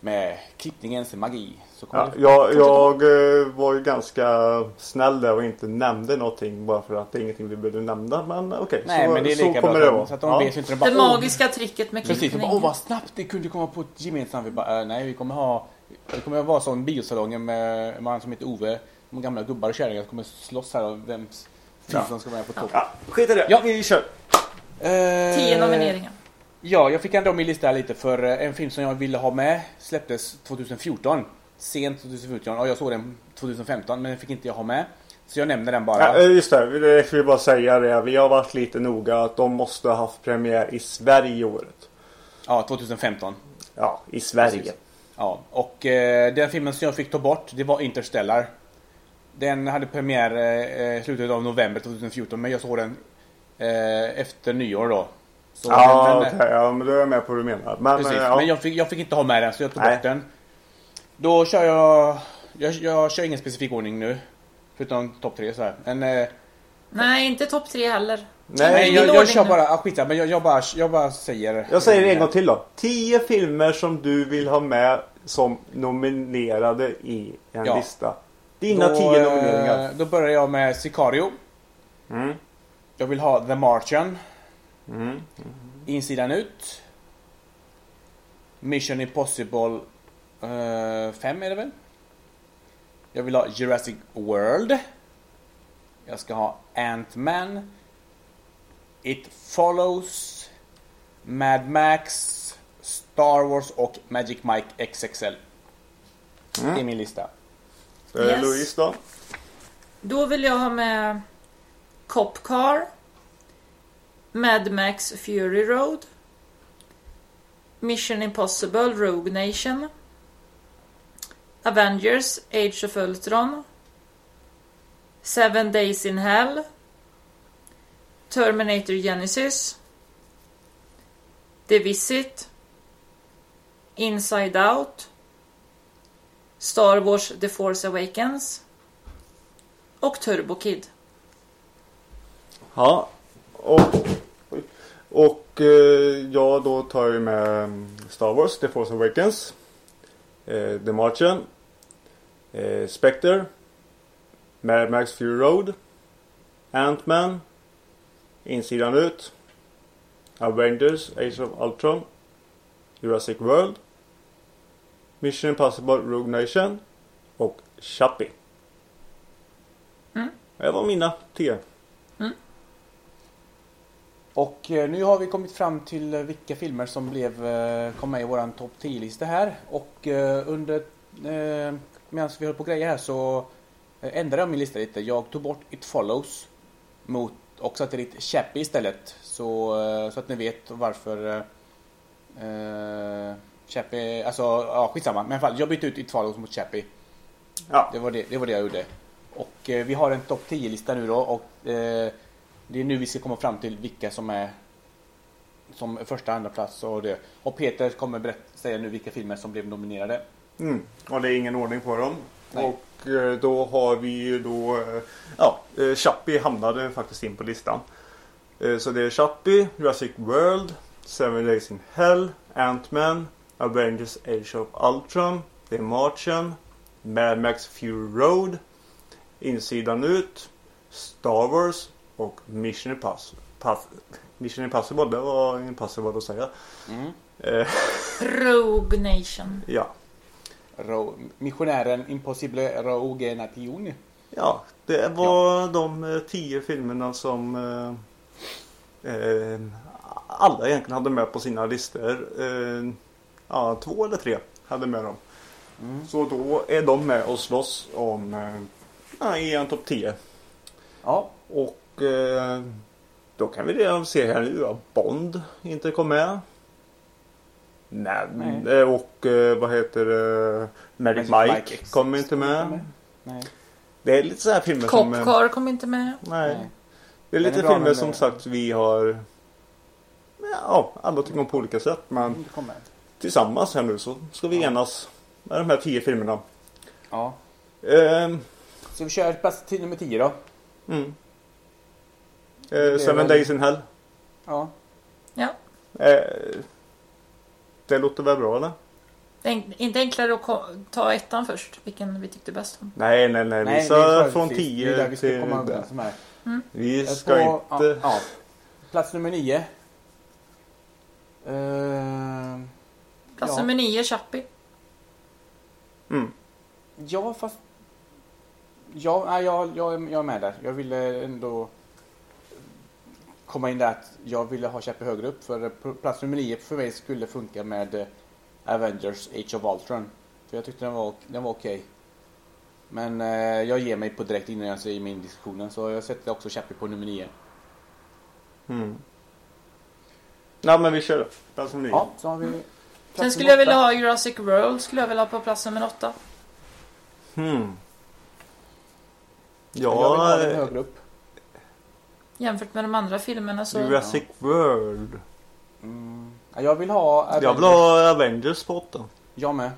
med klippningens magi. Så kommer Ja, det- jag jag eh, var ju ganska snäll där och inte nämnde någonting bara för att det är ingenting vi behövde nämna. Men okej, Nej, så, men det är så lika kommer bra. det vara. Så att de Ja. vet så inte de bara, det "Åh, magiska tricket med Precis, klippning. bara, åh vad snabbt det kunde komma på ett gemensamt. Vi bara, äh, nej vi kommer ha, Det kommer att vara sån biosalongen med en man som heter Ove. De gamla gubbar och kärringar som kommer slåss här om vem film som ska vara på topp. Ja, skit i det. Ja. Vi kör. Eh, Tio nomineringar. Ja, jag fick ändra om min lista här lite för eh, en film som jag ville ha med släpptes 2014. Sent 2014 och jag såg den 2015 men den fick inte jag ha med. Så jag nämner den bara. Ja, eh, just det, det ska vi bara säga det. Vi har varit lite noga att de måste ha haft premiär i Sverige i året. Ja, 2015. Ja, i Sverige. Precis. Ja, och eh, den filmen som jag fick ta bort det var Interstellar. Den hade premiär eh, i slutet av november 2014 men jag såg den eh, efter nyår då. Så Ja, den- okej. den- ja, men då är jag med på vad du menar. Men, Precis, eh, ja. men jag fick, jag fick inte ha med den så jag tog Nej. bort den. Då kör jag, jag... Jag kör ingen specifik ordning nu. Förutom topp tre så här. Men, eh, Nej, inte topp tre heller. Nej, jag, jag ordning kör nu. bara, ah, skitsamma, men jag, jag, bara, jag bara säger... Jag säger det en gång till då. Tio filmer som du vill ha med som nominerade i en Ja. lista. Dina Då, tio eh, nomineringar. Då börjar jag med Sicario. Mm. Jag vill ha The Martian. Mm. Insidan ut. Mission Impossible 5 är det väl? Jag vill ha Jurassic World. Jag ska ha Ant-Man. It Follows. Mad Max. Star Wars och Magic Mike XXL. Det är min lista. Eh, Yes. Louise då? Då vill jag ha med Cop Car. Mad Max Fury Road. Mission Impossible Rogue Nation. Avengers Age of Ultron. Seven Days in Hell. Terminator Genesis. The Visit. Inside Out. Star Wars The Force Awakens. Och Turbo Kid. Ja. Och, och eh, ja, då tar jag med Star Wars, The Force Awakens. Eh, The Martian. Eh, Spectre. Mad Max Fury Road. Ant-Man. Insidan ut. Avengers, Age of Ultron. Jurassic World. Mission Impossible Rogue Nation. Och Chappie. Mm. Det var mina tio. Och eh, nu har vi kommit fram till eh, vilka filmer som blev, eh, kom med i våran topp 10-lista här. Och under, medan vi höll på grejer här så eh, ändrade jag min lista lite. Jag tog bort It Follows mot, och satte dit Chappie istället. Så, eh, så att ni vet varför eh, eh, Chappie, alltså ja skitsamma. Men i alla fall, jag bytte ut It Follows mot Chappie. Ja. Det var det, det var det jag gjorde. Och eh, vi har en topp 10-lista nu då och eh, det är nu vi ska komma fram till vilka som är som första andra plats och det. Och Peter kommer berätta, säga nu vilka filmer som blev nominerade. Mm. Och det är ingen ordning på dem. Nej. Och eh, då har vi ju då eh, Ja, eh, Chappie hamnade faktiskt in på listan. Eh, Så det är Chappie, Jurassic World, Seven Days in Hell, Ant-Man, Avengers Age of Ultron, The Martian, Mad Max Fury Road, Insidan ut, Star Wars och Mission Impossible. Pass- Mission Impossible, det var impossible att säga. Mm. Eh, Rogue Nation. Ja, Ro- missionären Impossible Rogue Nation. Ja, det var de eh, tio filmerna som eh, eh, alla egentligen hade med på sina listor. Eh, ja, två eller tre hade med dem. Mm. Så då är de med och slåss om eh, ja, i en topp 10. Ja, Och eh, då kan vi redan se här nu att Bond inte kom med. Nej, Nej. eh, och eh, vad heter det? Magic Mike, X- kom inte med. Nej. Det är lite så här filmer Cop som... eh, Car kom inte med. Nej. Nej. Det är lite är filmer som det- sagt vi har Ja, alla tycker om på olika sätt men med. tillsammans här nu så ska vi Ja. enas med de här tio filmerna. Ja. Ehm, Så vi kör plats till nummer 10 då. mm. är Eh, Seven väl- Days in Hell. Ja. Ja. Eh, det låter väl bra eller? En- inte enklare att ta ettan först, vilken vi tyckte bäst om. Nej, nej, nej. Det är från precis. Det är 10 där vi ska till... komma överens om här. Vi Eh, ska på- inte... Ja, ja. Plats nummer 9. Uh, Plats Ja. nummer nio, Chappie. Mm. Ja, fast... Ja, jag, jag, jag är med där. Jag ville ändå komma in där att jag ville ha Chappie högre upp. För plats nummer nio för mig skulle funka med eh, Avengers Age of Ultron. För jag tyckte den var, den var okej. Men eh, jag ger mig på direkt innan jag säger min diskussionen. Så jag sätter också Chappie på nummer nio. Mm. Nej men vi kör då. Plats nummer nio. Ja, så har vi... plats Sen skulle jag vilja ha Jurassic World skulle jag vilja ha på plats nummer åtta. Hmm. Jag vill ha den Ja, högre upp. Jämfört med de andra filmerna så... Jurassic World. Mm. Ja, Jag vill ha Jag vill ha Avengers på åtta. Jag med.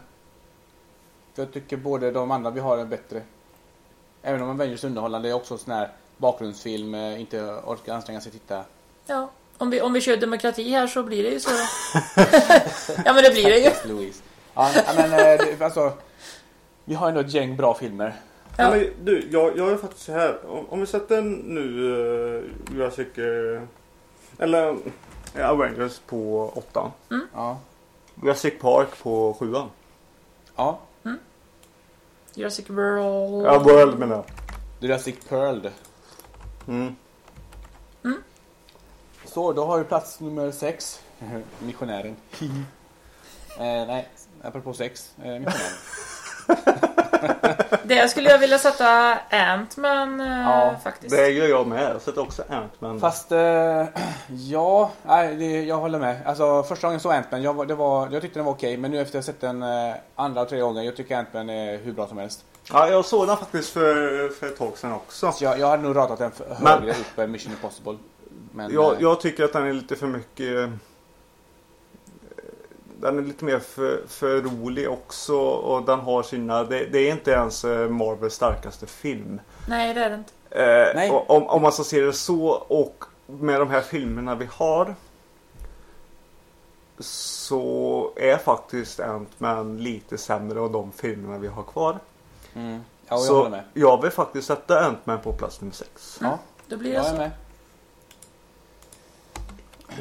För jag tycker både de andra vi har är bättre. Även om Avengers underhållande är också sån här bakgrundsfilm, eh, inte orkar anstränga sig titta. Ja. Om vi, om vi kör demokrati här så blir det ju så. ja men det blir det ju. Louise. Ja, men eh, alltså. Vi har ändå ett gäng bra filmer. Ja. Ja. men du, jag, jag är faktiskt så här. Om, om vi sätter nu uh, Jurassic... eh, eller eh, Avengers på åttan. Ja. Jurassic Park på sjuan. Ja. Jurassic World. Ja, World menar jag. Jurassic Pearl. Mm. Så, då har vi plats nummer sex. Missionären. eh, nej, apropå sex. Eh, missionären. Det skulle jag vilja sätta Ant-Man eh, Ja, faktiskt. Det gör jag med. Jag sätter också Ant-Man. Fast, eh, ja, nej, det, jag håller med. Alltså första gången jag såg Ant-Man, jag, det var, jag tyckte den var okej. men nu efter att ha sett den eh, andra och tredje gången, jag tycker Ant-Man är hur bra som helst. Ja, jag såg den faktiskt för, för ett tag sedan också. Så jag, jag hade nog ratat den för, Men- högre upp än Mission Impossible. Men, Jag, eh, jag tycker att den är lite för mycket... eh, Den är lite mer för, för rolig också och den har sina... Det, det är inte ens eh, Marvels starkaste film. Nej det är det inte. Eh, Nej. Om, om man så ser det så och med de här filmerna vi har så är faktiskt Ant-Man lite sämre av de filmerna vi har kvar. mm, ja, jag så jag vill faktiskt sätta Ant-Man på plats nummer sex. Ja, Då blir jag så. med.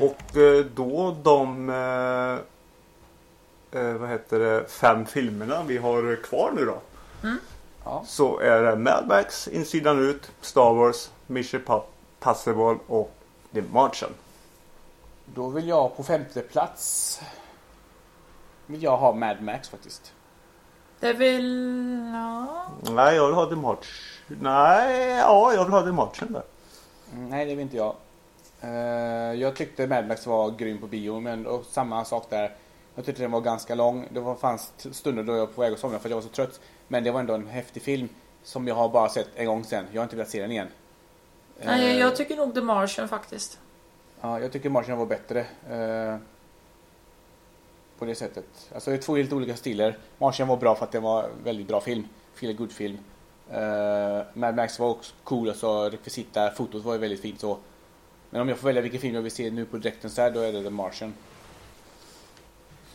Och eh, då de eh, vad heter det, fem filmerna vi har kvar nu då. Ja. Så är det Mad Max, Insidan ut, Star Wars, Mission Possible och The Martian. Då vill jag på femte plats vill jag ha Mad Max faktiskt. Det vill... Ja. Nej, jag vill ha The March. Nej, ja, jag vill ha The Martian där. Mm, nej, det vill inte jag. Eh, jag tyckte Mad Max var grym på bio, men och samma sak där. Jag tyckte den var ganska lång. Det var, fanns stunder då jag var på väg att somna för att jag var så trött. Men det var ändå en häftig film som jag har bara sett en gång sen. Jag har inte velat se den igen. Nej, Eh, jag tycker nog The Martian faktiskt. Ja, jag tycker Martian var bättre. Eh, på det sättet. Alltså det är två helt olika stilar. Martian var bra för att det var en väldigt bra film. Feel good film. Uh, Mad Max var också cool, alltså rekvisita, fotot var ju väldigt fint så. Men om jag får välja vilken film jag vill se nu på direkten så här, då är det The Martian.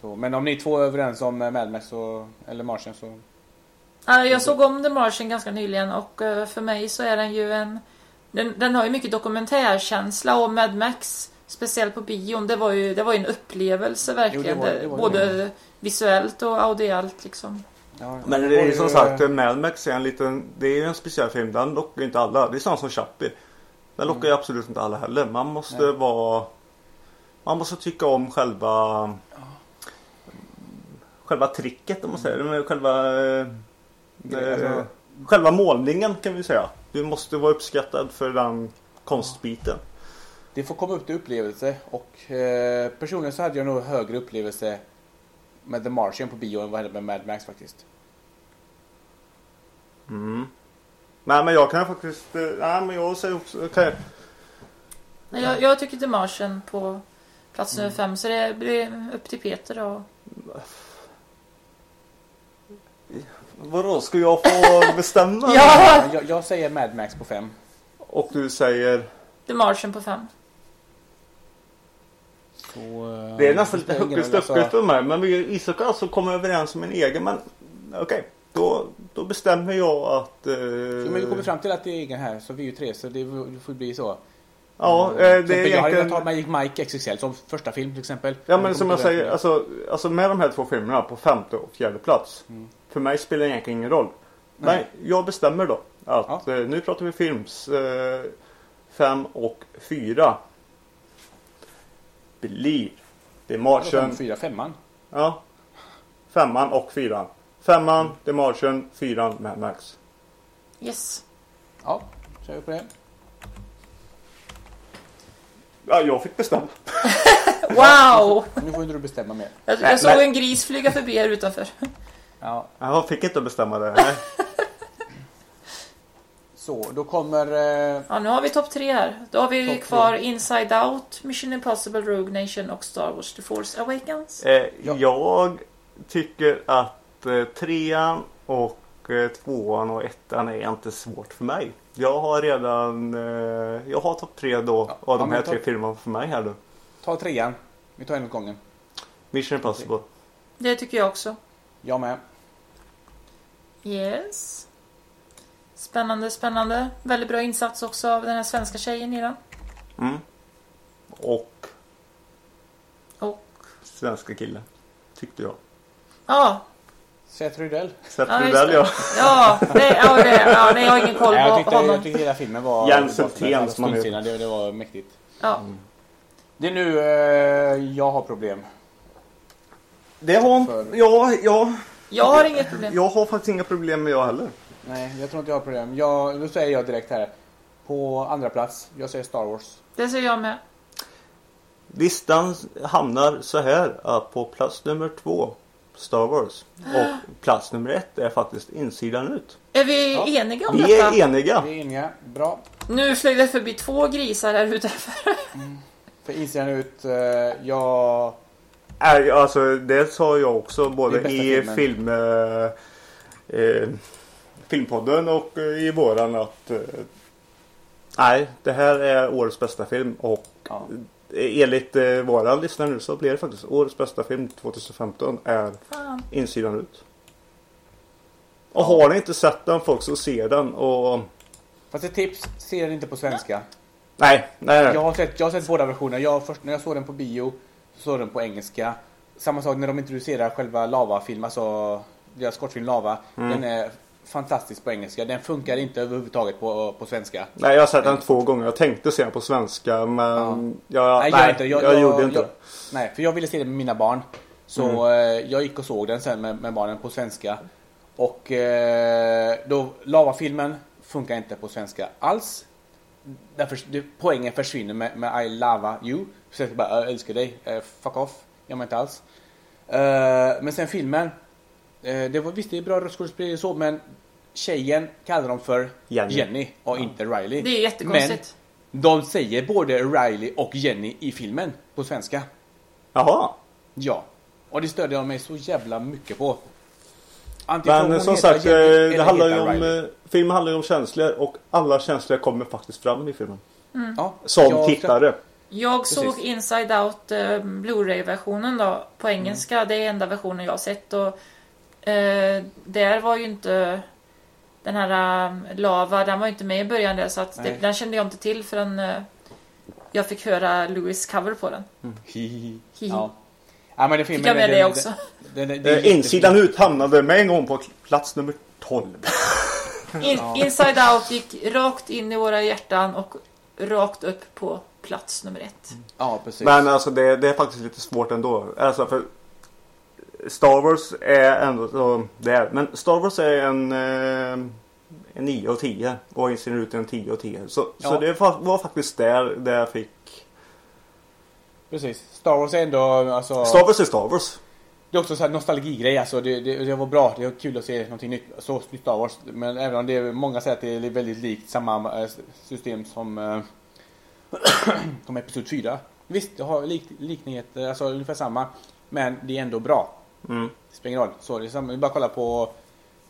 Så, men om ni två är överens om eh, Mad Max och, eller Martian så... Ja, Jag såg om The Martian ganska nyligen och eh, för mig så är den ju en... Den, den har ju mycket dokumentärkänsla och Mad Max, speciellt på bion, det var ju, det var ju en upplevelse verkligen. Jo, det var- det var Både visuellt och audiellt liksom. Ja, Men det är ju som sagt, Mad Max är en liten, det är ju en speciell film. Den lockar ju inte alla. Det är samma som Chappie. Den lockar ju absolut inte alla heller. Man måste Nej. vara, man måste tycka om själva, själva tricket om man säger. Men Själva, eh, Det- alltså- eh, själva målningen kan vi säga. Du måste vara uppskattad för den konstbiten. Det får komma upp till upplevelse och eh, personligen så hade jag nog högre upplevelse med The Martian på bio än vad jag hade med Mad Max faktiskt. Mm. Nej men jag kan faktiskt, eh, nej men jag säger också, kan jag, Nej, Jag, jag tycker The Martian på plats Mm. nummer fem så det blir upp till Peter då. Vadå ska jag få bestämma? Ja! Jag, jag säger Mad Max på fem. Och du säger? The Martian på fem. Så, eh, Det är nästan lite stucket alltså. för mig. Men vi Isak alltså kommer överens om en egen. Men okej, då, då bestämmer jag att... Eh, Jo, men vi kommer fram till att det är egen här, så vi är ju tre, så det får bli så. Ja, Mm. eh, det är exempel, Jag hade velat egentligen... ha Magic Mike XXL som första film till exempel. Ja men som jag säger, alltså, alltså med de här två filmerna på femte och fjärde plats. Mm. För mig spelar det egentligen ingen roll. Nej. Nej, jag bestämmer då att eh, nu pratar vi films eh, fem och fyra. Blir The Fem, Martian. fyra, femman. Ja. Femman och fyran. Femman, The Martian, fyran, Mad Max. Yes. Ja, kör vi på det. Ja, jag fick bestämma. Wow! Nu får inte du bestämma mer. Jag, Nej, jag såg nej. en gris flyga förbi här utanför. Ja, Jag fick inte bestämma det. Nej. så då kommer... Eh, Ja, nu har vi topp tre här. Då har vi tre. kvar Inside Out, Mission Impossible, Rogue Nation och Star Wars The Force Awakens. Eh, Ja. Jag tycker att eh, trean och eh, tvåan och ettan är inte svårt för mig. Jag har redan, eh, jag har topp tre då Ja, av ja, de här tre filmerna för mig här då. ta trean. Vi tar en åt gången. Mission Impossible. Det tycker jag också. Jag med. Yes. Spännande, spännande. Väldigt bra insats också av den här svenska tjejen i den. Mm. Och Och, svenska killen. Tyckte jag. ja. Seth Rydell. Seth Ja, Rydell ja. Ja, det, ja, det, ja, nej, jag har ingen koll jag, på tyckte, jag honom. tyckte hela filmen var... Jens var- Hultén, var- som han heter. stundscenen, det, det var mäktigt. Ja. Det är nu eh, jag har problem. Det har, För- ja, ja, Jag har inget problem. jag har faktiskt inga problem med jag heller. Nej, jag tror inte jag har problem. Jag, då säger jag direkt här. På andra plats, jag säger Star Wars. Det ser jag med. Listan hamnar så här att på plats nummer två Star Wars och plats nummer ett är faktiskt insidan ut. Är vi Ja. eniga om Vi detta? är eniga. Vi är eniga. Bra. Nu flög det förbi två grisar här utanför. För insidan ut, eh, jag... Nej, alltså det sa jag också både Det är bästa i filmen. film, eh, eh, filmpodden och eh, i våran att eh, nej, det här är årets bästa film och Ja. Enligt eh, våra lyssnare nu så blir det faktiskt årets bästa film 2015 är Fan. insidan ut. Och Ja. har ni inte sett den folk så ser den och Fast ett tips, se den inte på svenska. nej, nej, nej. Jag har sett, jag har sett båda versionerna. Jag, först, när jag såg den på bio så såg den på engelska. Samma sak när de introducerar själva Lava-film, alltså deras kortfilm Lava. Mm. Den är fantastisk på engelska. Den funkar inte överhuvudtaget på, på svenska. Nej, jag har sett den två gånger. Jag tänkte se den på svenska men jag, Nej, nej, inte. Jag, jag, jag, gjorde inte. Jag, nej, för jag ville se det med mina barn. Så Mm. eh, jag gick och såg den sen med, med barnen på svenska. Och eh, då, Lava-filmen funkar inte på svenska alls. Därför det, poängen försvinner med, med I lava you. Så jag bara, jag älskar dig. Eh, fuck off. Gör man inte alls. Eh, men sen filmen. Eh, det var visst det är bra röstskådespelare så men tjejen kallar de för Jenny. Jenny, och inte Riley. Det är jättekonstigt. Men de säger både Riley och Jenny i filmen på svenska. Jaha. Ja. Och det stödjer jag mig så jävla mycket på. Antingen Men som sagt, Jenny eh, det handlar ju om, Riley. eh, filmen handlar ju om känslor och alla känslor kommer faktiskt fram i filmen. Ja, Som jag- tittare. Jag Precis. såg Inside Out eh, Blu-ray-versionen då på engelska. Det är enda versionen jag har sett. Och, eh, där var ju inte den här eh, Lava, den var ju inte med i början där. Så att det, Nej. den kände jag inte till förrän eh, jag fick höra Louis cover på den. Hihi. Hihi. Ja. ja, men det filmen... Fick jag med det också. den- den- Eh, insidan ut hamnade med en gång på plats nummer 12. In, Inside Out gick rakt in i våra hjärtan och rakt upp på plats nummer ett. Ja, precis. Men alltså det, det är faktiskt lite svårt ändå. Alltså för Star Wars är ändå så det är. Men Star Wars är en, eh, en 9 av 10 och insidan ut är en 10 av 10. Så, Ja. så det var, faktiskt där, där jag fick precis. Star Wars är ändå... Alltså, Star Wars är Star Wars. Det är också så här nostalgigrej. Alltså, det, det, det var bra. Det var kul att se någonting nytt. Så nytt Star Wars. Men även om det är, många säger att det är väldigt likt samma eh, system som, eh, som Episod 4. Visst, det har lik, liknigheter, alltså ungefär samma. Men det är ändå bra. Mm. Det spelar ingen roll. Så det är samma. Vi bara kolla på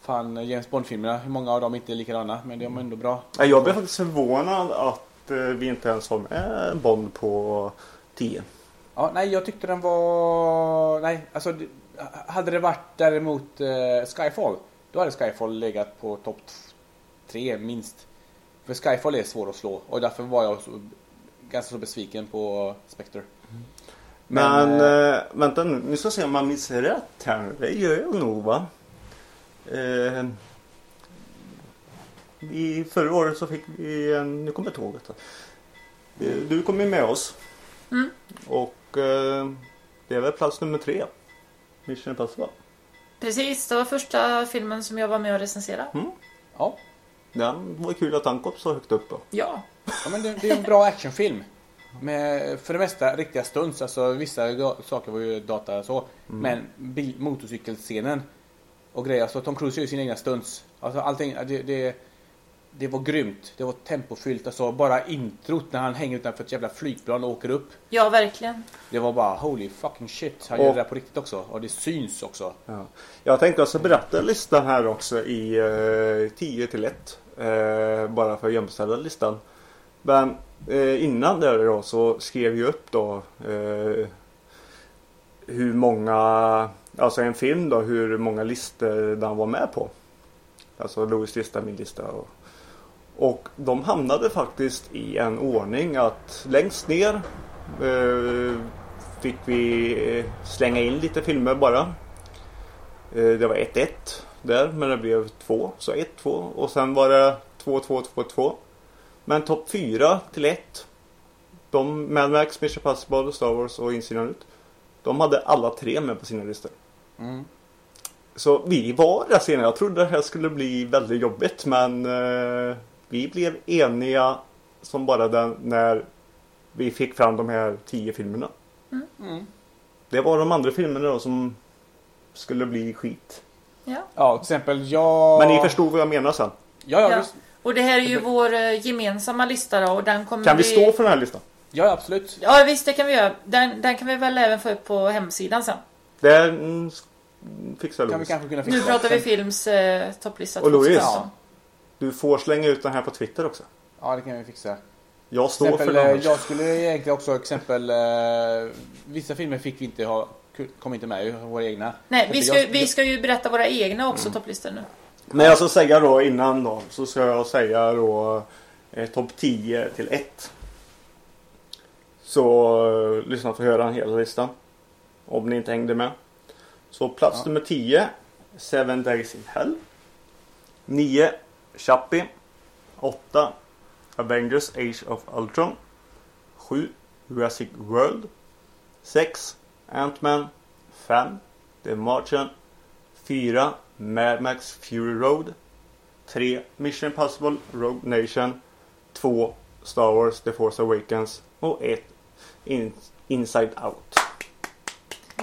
fan James Bond-filmerna. Hur många av dem inte är likadana. Men de är ändå bra. Jag blev faktiskt förvånad att eh, vi inte ens har med en Bond på 10. Ja, nej, jag tyckte den var... Nej, alltså... Hade det varit däremot eh, Skyfall, då hade Skyfall legat på topp tre minst. För Skyfall är svår att slå och därför var jag så ganska så besviken på Spectre. Men, Men, eh, vänta nu, nu ska jag se om man minns rätt här. Det gör jag nog va? Eh, I förra året så fick vi en, nu kommer jag inte ihåg det. Eh, Du kom ju med oss. Mm. Och eh, det är väl plats nummer tre. Mission Impossible. Precis, det var första filmen som jag var med och recenserade. Ja. Den var kul att han kom så högt upp då. Ja, Ja, men det, det är en bra actionfilm. Med för det mesta riktiga stunts. Alltså vissa saker var ju data så. Men bil, motorcykelscenen och grejer. Alltså Tom Cruise gör ju sina egna stunts. Alltså allting. Det, det, det var grymt. Det var tempofyllt. Alltså bara introt när han hänger utanför ett jävla flygplan och åker upp. ja verkligen. Det var bara holy fucking shit. Han Och- gör det där på riktigt också. Och det syns också. Ja. Jag tänkte också berätta listan här också i eh, 10 till 1. Eh, bara för att jämställa listan. Men eh, innan det då så skrev jag upp då eh, hur många, alltså en film då, hur många listor den var med på. Alltså Louis lista, min lista. Och, och de hamnade faktiskt i en ordning att längst ner eh, fick vi eh, slänga in lite filmer bara. Eh, Det var 1-1 där men det blev 2. Så 1-2 och sen var det 2-2-2-2. Men topp 4 till 1. De Mad Max, Mission Impossible, Star Wars och Insidan ut. De hade alla tre med på sina listor. Mm. Så vi var där senare. Jag trodde det här skulle bli väldigt jobbigt men eh, vi blev eniga som bara den när vi fick fram de här 10 filmerna. Mm. Det var de andra filmerna då som skulle bli skit. Ja. Ja, till exempel jag... Men ni förstod vad jag menar sen. Ja, ja, Ja. visst. Och det här är ju vår eh, gemensamma lista då och den kommer Kan vi stå för den här listan? Ja, ja, absolut. Ja visst, det kan vi göra. Den, den kan vi väl även få upp på hemsidan sen. Det mm, fixar Kan vi kanske kunna fixa Nu pratar vi films eh, topplista Och Louise. 2015. Du får slänga ut den här på Twitter också. Ja, det kan vi fixa. Jag står exempel, för eh, den. Jag skulle egentligen också exempel... Eh, vissa filmer fick vi inte ha... Kom inte med i våra egna. Nej, vi ska, Jag- vi ska ju berätta våra egna Mm. också topplistor nu. Men jag ska säga då innan då. Så ska jag säga då eh, topp 10 till 1. Så eh, lyssna för att höra hela listan. Om ni inte hängde med. Så plats nummer 10. Seven Days in Hell. 9. Chappie. 8. Avengers Age of Ultron. 7. Jurassic World. 6. Ant-Man. 5. The Martian. 4. Mad Max Fury Road. 3. Mission Impossible Rogue Nation. 2. Star Wars The Force Awakens. Och 1. In Inside Out.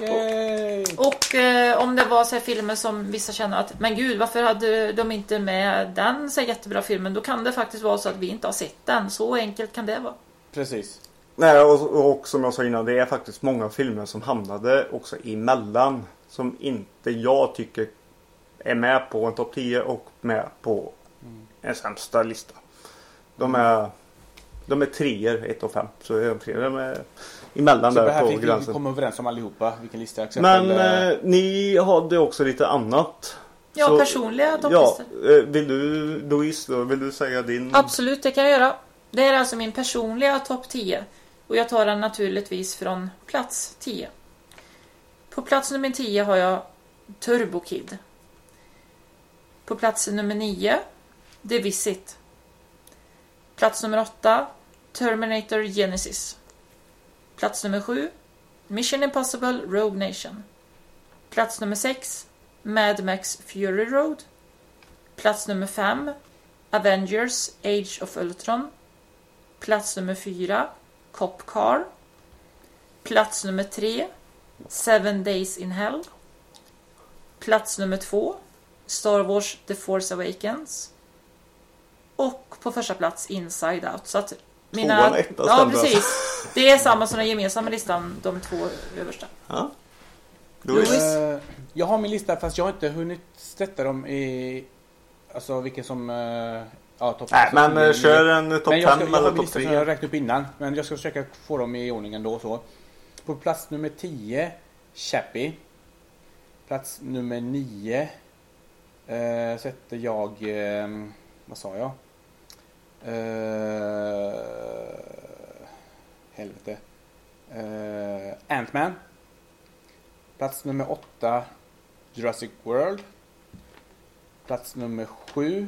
Yay! Och eh, om det var så här filmer som vissa känner att men gud varför hade de inte med den så här jättebra filmen då kan det faktiskt vara så att vi inte har sett den. Så enkelt kan det vara. Precis. Nej, och, och som jag sa innan, det är faktiskt många filmer som hamnade också emellan. Som inte jag tycker är med på en topp 10 och med på en sämsta lista. De är, de är treor, 1 och 5. Så är de tre. De är emellan Så det där här på fick vi gränsen. komma överens om allihopa. Vilken lista exempel. Men eh, ni hade också lite annat. Ja, Så- personliga Ja, topplistor. eh, vill du Louise då, vill du säga din? Absolut, det kan jag göra. Det är alltså min personliga topp 10. Och jag tar den naturligtvis från plats 10. På plats nummer 10 har jag Turbo Kid. På plats nummer 9 The Visit. Plats nummer 8 Terminator Genesis. Plats nummer 7 Mission Impossible Rogue Nation. Plats nummer 6 Mad Max Fury Road. Plats nummer 5 Avengers Age of Ultron. Plats nummer 4 Cop Car. Plats nummer 3 Seven Days in Hell. Plats nummer 2 Star Wars The Force Awakens. Och på första plats Inside Out. Så att mina... Tvåan, ettan ja, precis. Det är samma som den gemensamma listan, de två översta. Ja. Louise? eh, jag har min lista fast jag har inte hunnit sätta dem i... Alltså vilken som... eh, ja, topp Nej, men eh, min- kör en topp Men jag, ska, 5 jag har eller min topp lista som jag 3. räknat upp innan. Men jag ska försöka få dem i ordning ändå så. På plats nummer 10, Chappie. Plats nummer 9 eh, sätter jag... Eh, vad sa jag? Eh, helvete. Eh, Ant-Man. Plats nummer åtta Jurassic World. Plats nummer sju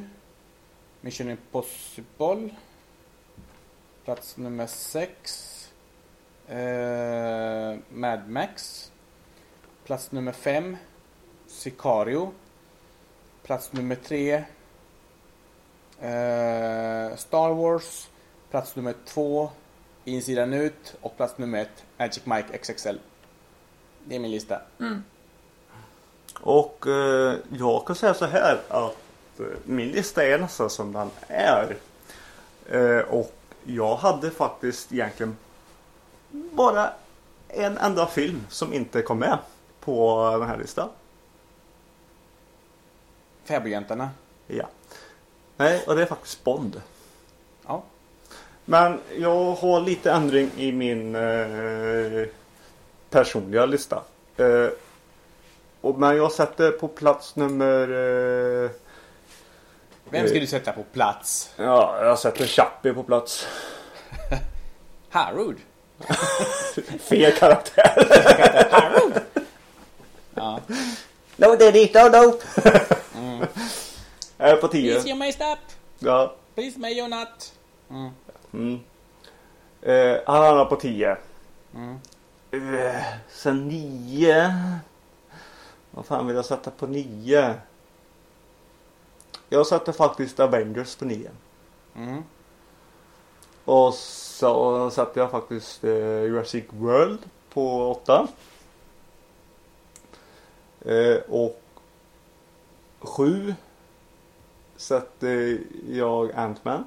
Mission Impossible. Plats nummer sex eh, Mad Max. Plats nummer fem Sicario. Plats nummer tre eh, Star Wars. Plats nummer två Insidan ut och plats nummer ett Magic Mike XXL. Det är min lista. Och eh, jag kan säga så här att eh, min lista är nästan som den är. Eh, och jag hade faktiskt egentligen bara en enda film som inte kom med på den här listan. Fäbodjäntarna. Ja. Nej, och det är faktiskt Bond. Ja. Men jag har lite ändring i min eh, personliga lista. Eh, och, men jag sätter på plats nummer... Eh, Vem ska du sätta på plats? ja, jag sätter Chappie på plats. Harud. Fel karaktär. Harud. Ja. no daddy, no no. Jag är på 10. Please you may stop. Ja. Please may you not. Mm. Mm. Eh, han hamnar på 10. Mm. Eh, sen 9. Vad fan vill jag sätta på 9? Jag sätter faktiskt Avengers på 9. Mm. Och så sätter jag faktiskt eh, Jurassic World på 8. Eh, och 7 sätter jag Ant-Man.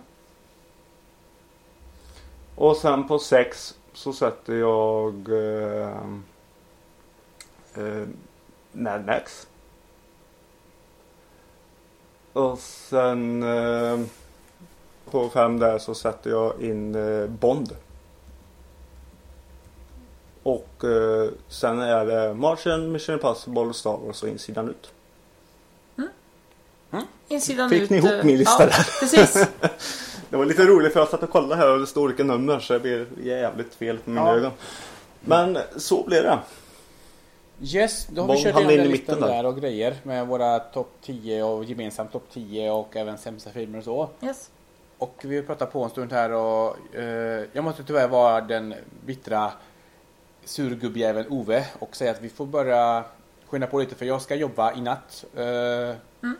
Och sen på 6 så sätter jag eh, eh, Mad Max. Och sen eh, på 5 där så sätter jag in eh, Bond. Och eh, sen är det Martian, Mission Impossible, Star Wars och Insidan ut. Insidan Fick ut. ni ihop min lista ja, där? Precis. Det var lite roligt för jag satt och kollade här och det står olika nummer så det blir jävligt fel på mina Ja. ögon. Men så blev det. Yes, då har Bond vi kört igenom den listan där och grejer med våra topp 10 och gemensamt topp 10 och även sämsta filmer och så. Yes. Och vi har pratat på en stund här och eh, jag måste tyvärr vara den bittra surgubbjäveln Ove och säga att vi får börja skynda på lite för jag ska jobba i natt. Eh,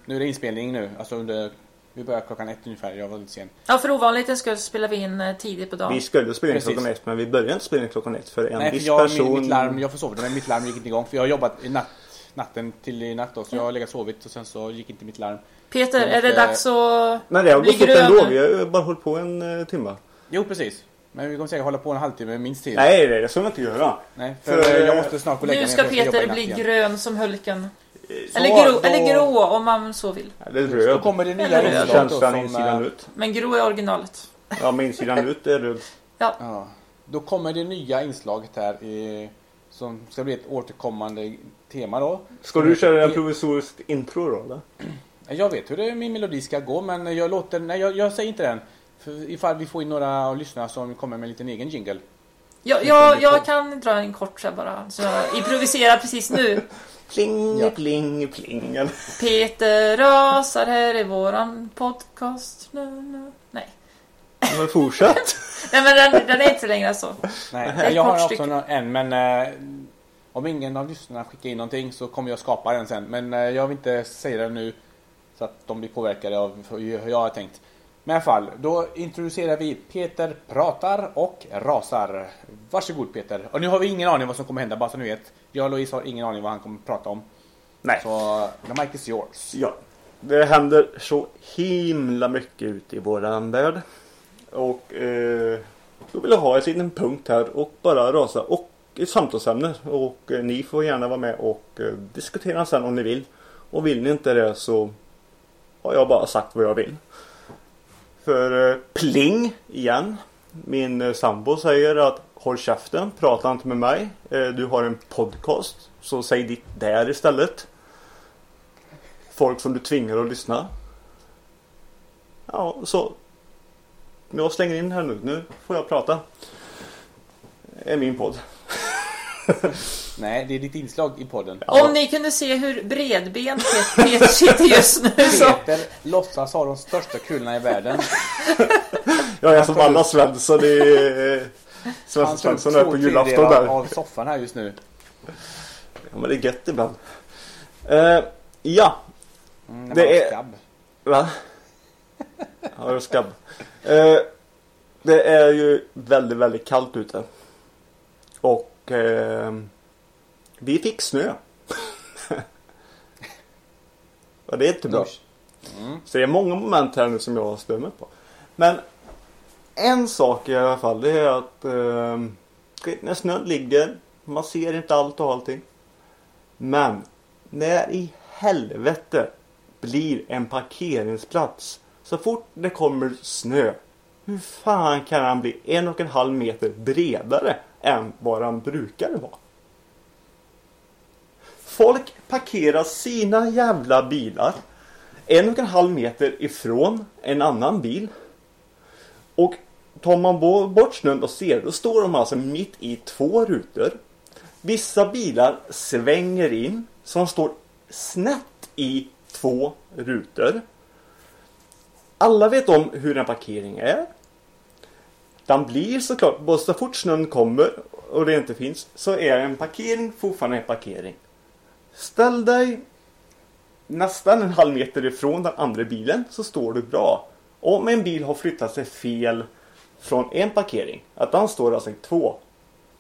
Nu är det inspelning nu, alltså under, vi börjar klockan ett ungefär, jag var lite sen. Ja, för ovanlighetens skull spelar vi in eh, tidigt på dagen. Vi skulle spela in Precis. klockan ett men vi började inte spela in klockan ett för en Nej, för viss jag, person. mitt, mitt larm, jag försov men mitt larm gick inte igång för jag har jobbat i natt, natten till i natt då, så jag har legat och sovit och sen så gick inte mitt larm. Peter, Jag är det måste- dags att Men det har gått upp grön ändå. nu? Vi har bara hållit på en eh, timme. Jo, precis. Men vi kommer säkert hålla på en halvtimme minst till. Nej, det ska vi inte göra. Nej, för, För, jag måste snart gå och lägga Nu mig ska jobba i Peter bli grön som Hulken. Så Eller grå, då- eller grå om man så vill. Eller Då röd. kommer det nya röd. då Känslan insidan eh, ut. Men grå är originalet. Ja, men insidan ut är röd. Ja, då kommer det nya inslaget här i, som ska bli ett återkommande tema då. Ska du köra en provisoriskt intro då eller? Jag vet hur det, min melodi ska gå men jag låter, nej jag, jag säger inte den. För ifall vi får in några lyssnare som kommer med en liten egen jingle. Jag, jag, jag kan dra en kort så här bara. Så jag improviserar precis nu. Pling, Ja. pling, pling. Peter rasar här i våran podcast. Nu, nu. Nej. Men fortsätt. Nej men den, den är inte längre så. Nej, Ett jag har också stycke. nå- en men eh, om ingen av lyssnarna skickar in någonting så kommer jag skapa den sen. Men eh, jag vill inte säga det nu så att de blir påverkade av hur jag har tänkt. Men i alla fall, då introducerar vi Peter pratar och rasar. Varsågod Peter. Och nu har vi ingen aning vad som kommer hända bara så ni vet. Jag och Louise har ingen aning vad han kommer prata om. Nej. Så the mic is yours. Ja. Det händer så himla mycket ute i våran värld. Och eh, då vill jag ha en liten punkt här och bara rasa och ett samtalsämne. Och eh, ni får gärna vara med och eh, diskutera sen om ni vill. Och vill ni inte det så har jag bara sagt vad jag vill. För eh, pling igen. Min eh, sambo säger att håll käften, prata inte med mig. Eh, du har en podcast. Så säg ditt där istället. Folk som du tvingar att lyssna. Ja, så. Jag slänger in här nu. Nu får jag prata. är min podd. Nej, det är ditt inslag i podden. Om ni kunde se hur bredbent Pet- Peter sitter just nu så... Peter låtsas ha de största kulorna i världen. Jag är som alla Svensson i... Han Svensson Svensson är på julafton där. av soffan här just nu. Ja, men det är gött ibland. Eh, ja, Mm, Det är- skabb. va? Ja, det är skabb. Eh, det är ju väldigt, väldigt kallt ute. Och eh, vi fick snö. Och det är inte bra. Mm. Så det är många moment här nu som jag stör mig på. Men en sak i alla fall det är att eh, när snön ligger, man ser inte allt och allting. Men när i helvete blir en parkeringsplats så fort det kommer snö. Hur fan kan han bli en och en halv meter bredare än vad han brukar vara? Folk parkerar sina jävla bilar en och en halv meter ifrån en annan bil. Och tar man bort snön och ser, då står de alltså mitt i två rutor. Vissa bilar svänger in, så de står snett i två rutor. Alla vet om hur en parkering är. Den blir såklart, både så fort snön kommer och det inte finns, så är en parkering fortfarande en parkering. Ställ dig nästan en halv meter ifrån den andra bilen så står du bra. Om en bil har flyttat sig fel från en parkering, att den står alltså i två.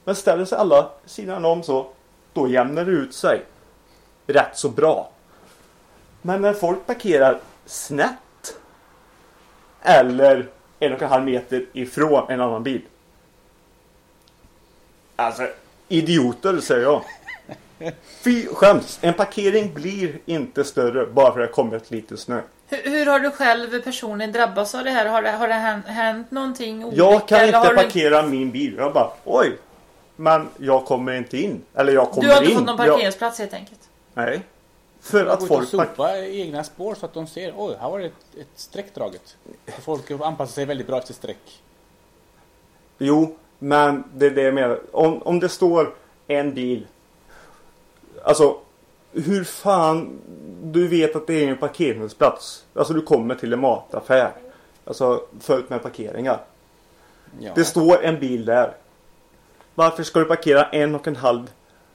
Men ställer sig alla sidan om så, då jämnar det ut sig. Rätt så bra. Men när folk parkerar snett eller en och en halv meter ifrån en annan bil. Alltså, idioter säger jag. Fy skäms! En parkering blir inte större bara för att det kommit lite snö. Hur, hur har du själv personligen drabbats av det här? Har det, har det hänt, hänt någonting olycka? Jag kan eller inte har du- parkera min bil. Jag bara, oj! Men jag kommer inte in. Eller jag kommer Du har inte in. fått någon Jag- parkeringsplats helt enkelt? Nej. För Att folk sopa i egna spår så att de ser, oj, här var det ett, ett streck draget. Så folk anpassar sig väldigt bra efter streck. Jo, men det är det jag menar. Om, om det står en bil. Alltså, hur fan du vet att det är en parkeringsplats. Alltså du kommer till en mataffär. Alltså fullt med parkeringar. Ja. Det står en bil där. Varför ska du parkera en och en halv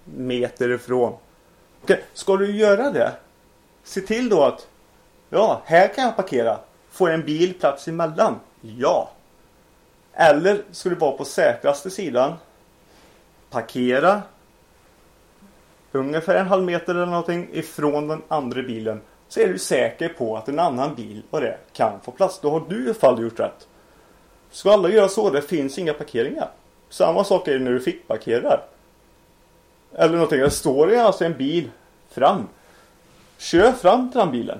meter ifrån? Ska du göra det? Se till då att Ja, här kan jag parkera. Får en bil plats emellan? Ja. Eller ska du vara på säkraste sidan? Parkera ungefär en halv meter eller någonting ifrån den andra bilen. Så är du säker på att en annan bil och det kan få plats. Då har du i alla fall gjort rätt. Ska alla göra så? Det finns inga parkeringar. Samma sak är det när du fick parkerar. Eller någonting. Det står det alltså en bil fram. Kör fram till den bilen.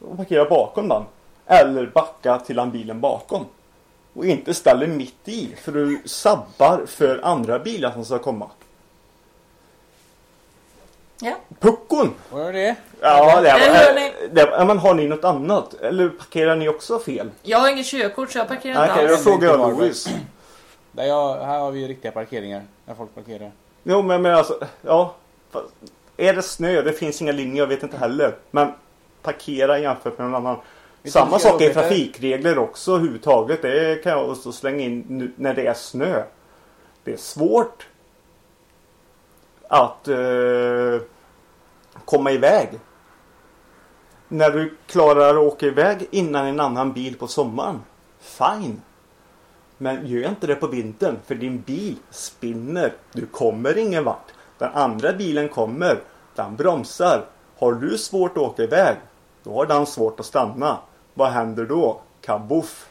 Och parkera bakom den. Eller backa till den bilen bakom. Och inte ställer mitt i. För du sabbar för andra bilar som ska komma. Ja. Puckon! Vad är det? Ja, det var, det, var- men har ni något annat? Eller parkerar ni också fel? Jag har inget körkort så jag parkerar inte Okej, alls. då frågar jag. Där jag, här har vi riktiga parkeringar. Där folk parkerar. Jo men, men alltså, ja. Är det snö, det finns inga linjer, jag vet inte heller. Men parkera jämfört med någon annan. Samma sak är trafikregler också överhuvudtaget. Det kan jag också slänga in nu när det är snö. Det är svårt att eh, komma iväg. När du klarar att åka iväg innan en annan bil på sommaren. Fine. Men gör inte det på vintern för din bil spinner. Du kommer ingen vart. Den andra bilen kommer. Den bromsar. Har du svårt att åka iväg. Då har den svårt att stanna. Vad händer då? Kabuff.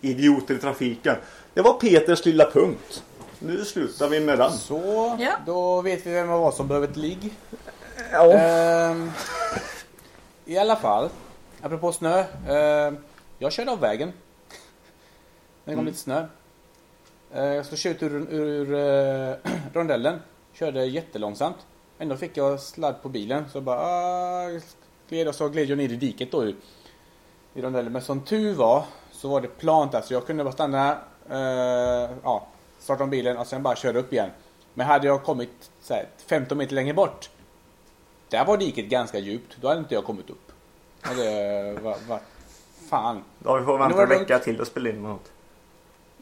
Idioter i trafiken. Det var Peters lilla punkt. Nu slutar vi med den. Så, Ja. då vet vi vem av oss som behöver ett ligg. Ja. Ehm, I alla fall, apropå snö. ehm, jag körde av vägen. Det kom Mm. lite snö. Eh, jag skulle köra ut ur, ur eh, rondellen. Körde jättelångsamt. Ändå fick jag sladd på bilen. Så bara ah, gled och så gled jag ner i diket då ju. I rondellen. Men som tur var så var det plant alltså. Jag kunde bara stanna. eh, ja, startade om bilen och sen bara körde upp igen. Men hade jag kommit så här, 15 meter längre bort, där var diket ganska djupt. Då hade inte jag kommit upp. Och det var, var fan. Ja, vi får Men det vänta en vecka till och spela in något.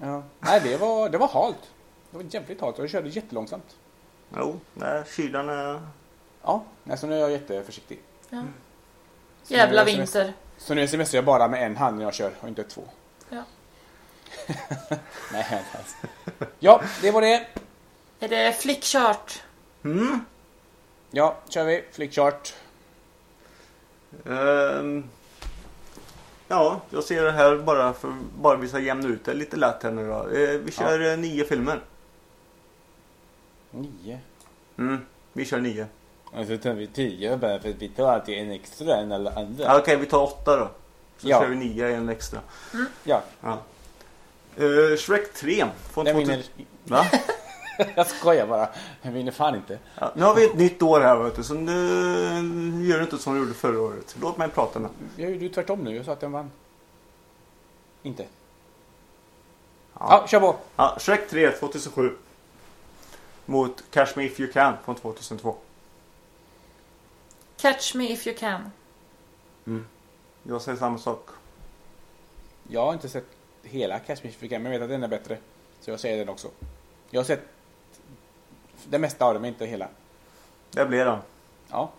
Ja. Nej, det var, det var halt. Det var jävligt halt och jag körde jättelångsamt. Jo, nej, kylan är... Ja, nej, så nu är jag jätteförsiktig. Ja. Så Jävla semester- vinter. Så nu semestrar jag bara med en hand när jag kör och inte två. Ja. Nej, alls. Ja, det var det. Är det flickkört? Mm. Ja, kör vi. Flickchart. Ehm, ja, jag ser det här bara för bara vi ska jämna ut det lite lätt här nu då. Eh, vi kör eh, nio filmer. Nio. Mm, vi kör nio. Alltså tar vi tio bara för att vi tar alltid en extra än alla andra. Ja, Okej, vi tar åtta då. Så Ja. kör vi nio en extra. Ja, Ja. Eh, Shrek 3 från den 2000... vinner. Va? Jag skojar bara. Den vinner fan inte. Ja, nu har vi ett nytt år här vet du, så nu gör du inte som du gjorde förra året. Låt mig prata nu. Jag gjorde ju tvärtom nu. Jag sa att den vann. Inte. Ja. Ja, kör på. Ja, Shrek 3 2007. Mot Cash Me If You Can från 2002. Catch me if you can. Jag säger samma sak. Jag har inte sett hela Catch Me If You Can, men jag vet att den är bättre. Så jag säger den också. Jag har sett det mesta av den, men inte hela. Det blir den. Ja.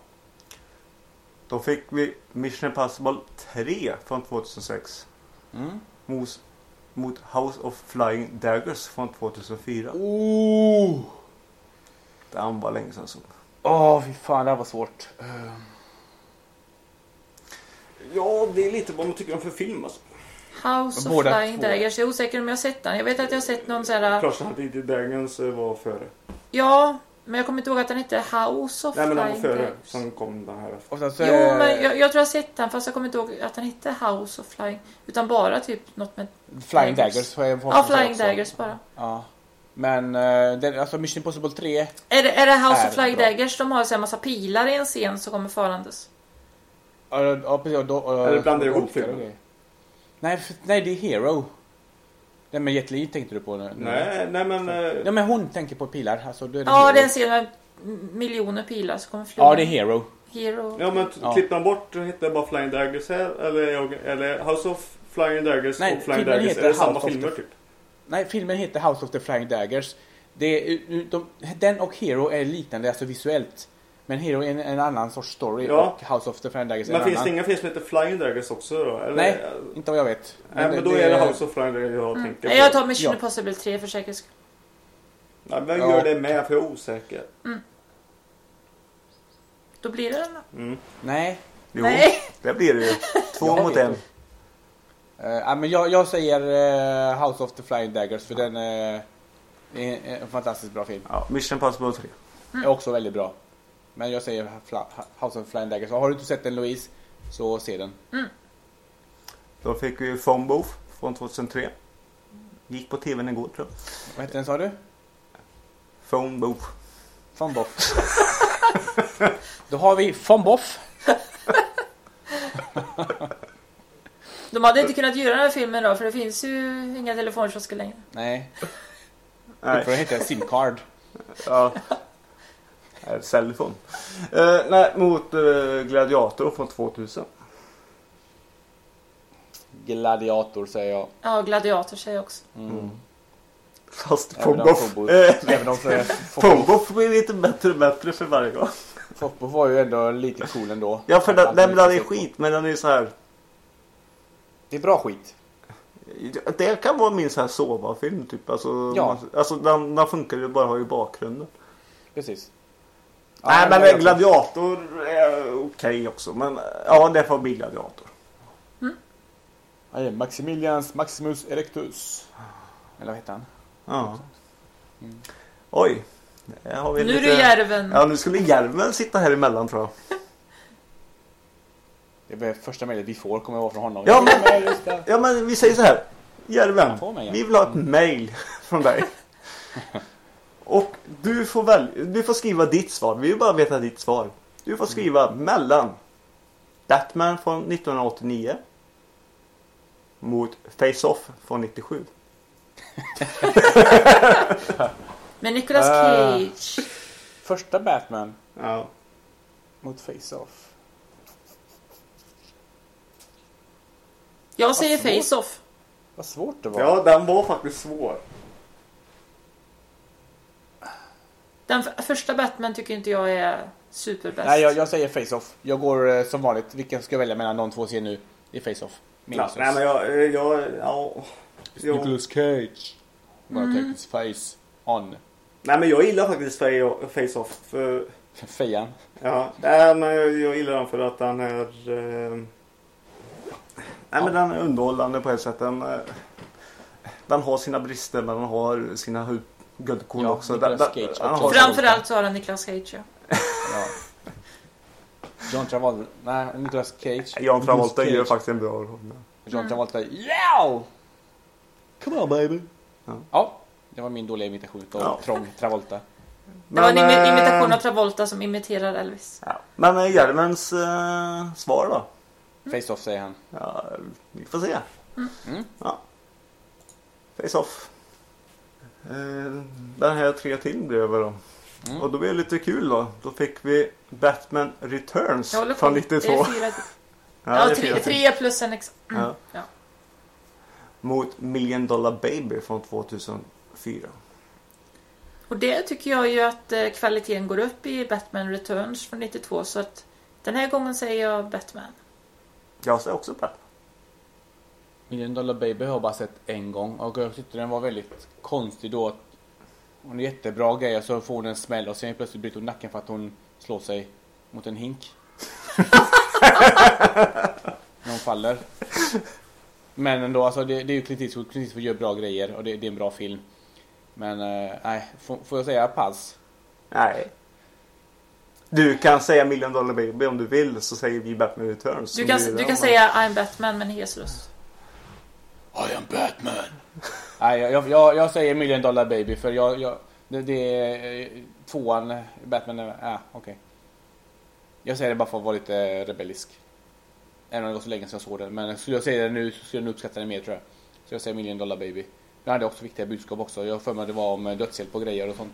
Då fick vi Mission Impossible 3 från 2006. Mm. Mot, mot House of Flying Daggers från 2004. Oh! Den var länge sedan så. Åh, fy fan, det här var svårt. Eh, Ja, det är lite vad man tycker om för film alltså. House of Båda Flying två. Daggers. Jag är osäker om jag har sett den. Jag vet att jag har sett någon sån här... Klart att inte Daggers var före. Ja, men jag kommer inte ihåg att den hette House of Nej men den var Flying före. Daggers. Sen kom den här efter. Och sen så, Jo, eh, men jag, jag tror jag har sett den fast jag kommer inte ihåg att den hette House of Flying. Utan bara typ något med... Flying Daggers. Daggers. jag Ja, Flying också. Daggers bara. Ja. Men eh, den, alltså Mission Impossible 3. Är det, är det House Är of Flying bra. Daggers? De har så här massa pilar i en scen som kommer farandes. Ja, ja, precis. och Då, och, Eller blandar du ihop filmen? Nej, för, nej, det är Hero. Den med Jet Li tänkte du på nu? Nej, nej men... eh, Ja, men hon tänker på pilar. Alltså, då är det Ja, Hero. det är en scen med miljoner pilar som kommer flyga. Ja, det är Hero. Hero. Ja men Ja. klipper man bort heter det bara Flying Daggers här eller, eller House of Flying Daggers Nej, och Flying filmen Daggers? heter Är det samma House of filmer the- typ? Nej, filmen heter House of the Flying Daggers. Det är, de, den och Hero är liknande, alltså visuellt. Men Hero är en, en annan sorts story Ja. och House of the Flying Daggers är Men en finns annan. det inga film som heter Flying Daggers också då? Eller? Nej, inte vad jag vet. Nej men då är det House of Flying Daggers jag tänker på. Nej, jag tar Mission Ja. Impossible 3 för säkerhets skull. Nej men gör det med för jag är osäker. Då blir det den då. Mm. Nej. Jo, Nej. det blir det ju. Två Jag mot en. ja, men jag, jag säger eh, House of the Flying Daggers för den eh, är en fantastiskt bra film. Ja, Mission Impossible 3. Är också väldigt bra. Men jag säger Fla- House of Flying Daggers. Har du inte sett den Louise så se den. Då fick vi Phone Booth från 2003. Gick på tvn igår tror jag. Vad hette den sa du? Phone Booth. Von Boff. Då har vi Von Boff. De hade inte kunnat göra den här filmen då för det finns ju inga telefonkiosker längre. Nej, Nej. för den heter Simcard. Ja. Nej, Cellphone. Eh, nej, mot eh, Gladiator från 2000. Gladiator säger jag. Ja, Gladiator säger jag också. Mm. Fast Även om Eh, Även för- blir lite bättre och bättre för varje gång. Boff var ju ändå lite cool ändå. Ja, för den, den, den är skit, men den är så här. Det är bra skit. Det kan vara min så här sova-film typ. Alltså, Ja. man, alltså den, den funkar ju bara att ha i bakgrunden. Precis. Nej, men Gladiator. Gladiator är okej också. Men ja, det får bli Gladiator. Är Maximilians Maximus Erectus. Eller vad heter han? Ja. Oj. Där har vi Nu är lite... du järven. Ja, nu skulle järven sitta här emellan tror jag. Det är första mejlet vi får kommer vara från honom. Ja, men-. Ja, men vi säger så här. Järven, vi vill ha ett mail från dig. Och du får, väl, du får skriva ditt svar. Vi vill bara veta ditt svar. Du får skriva mellan Batman från 1989 mot Face-Off från 97. Med Nicolas Ah. Cage. Första Batman Ja. mot Face-Off. Jag säger. Face-Off. Vad svårt det var. ja, den var faktiskt svår. Den första Batman tycker inte jag är superbäst. Nej, jag, jag säger Face-Off. Jag går eh, som vanligt. Vilken ska jag välja mellan de två ser nu? Det är Face-Off. Min Ja, nej men jag, eh, jag, ja. Jo. Nicolas Cage. Gonna take his face on. Nej men jag gillar faktiskt Fa- Face-Off. För, Fejan. ja, nej, men jag, jag gillar den för att den är... Eh, nej men den är underhållande på ett sätt. Den, eh, den har sina brister men den har sina guldkorn Ja, också. Nicolas Cage också. har- Framförallt så har han Nicolas Cage ja. Ja. John Travolta. Nej, Nicolas Cage. Jan Travolta gör faktiskt en bra roll. John Travolta. Yeah! Come on baby. Ja. Ja. det var min dåliga imitation av Ja. Trång Travolta. Det var en imi- eh, imitation av Travolta som imiterar Elvis. Ja. Men eh, Järvens eh, svar då? Face-Off säger han. Ja, vi får se. Mm. Ja. Face off. Eh, den här tre till blev det då. Mm. Och då blev det lite kul då. Då fick vi Batman Returns från koll. 92. Det är fyra. Ja, Ja, det är tre, tre plus en ex... Mm. Ja. Ja. Mot Million Dollar Baby från 2004. Och det tycker jag ju att eh, kvaliteten går upp i Batman Returns från 92 så att den här gången säger jag Batman. Jag säger också Batman. Million Dollar Baby har jag bara sett en gång och jag tyckte den var väldigt konstig då. Hon är jättebra grejer så får hon en smäll och sen plötsligt bryter hon nacken för att hon slår sig mot en hink. När hon faller. Men ändå, alltså det, det är ju Clint Eastwood. Clint Eastwood gör bra grejer och det, det är en bra film. Men eh, nej, får, får jag säga pass? Nej. Du kan säga Million Dollar Baby om du vill så säger vi Batman Returns. Du kan, du kan säga I'm Batman med en hes röst. I am Batman. Nej, jag, jag, jag säger Million Dollar Baby för jag, jag det, det är eh, tvåan, Batman, är- ja okej. Jag säger det bara för att vara lite eh, rebellisk. Även om det var så länge sedan jag såg den. Men skulle jag säga det nu så skulle jag nog uppskatta den mer tror jag. Så jag säger Million Dollar Baby. Den hade också viktiga budskap också. Jag har för mig att det var om eh, dödshjälp och grejer och sånt.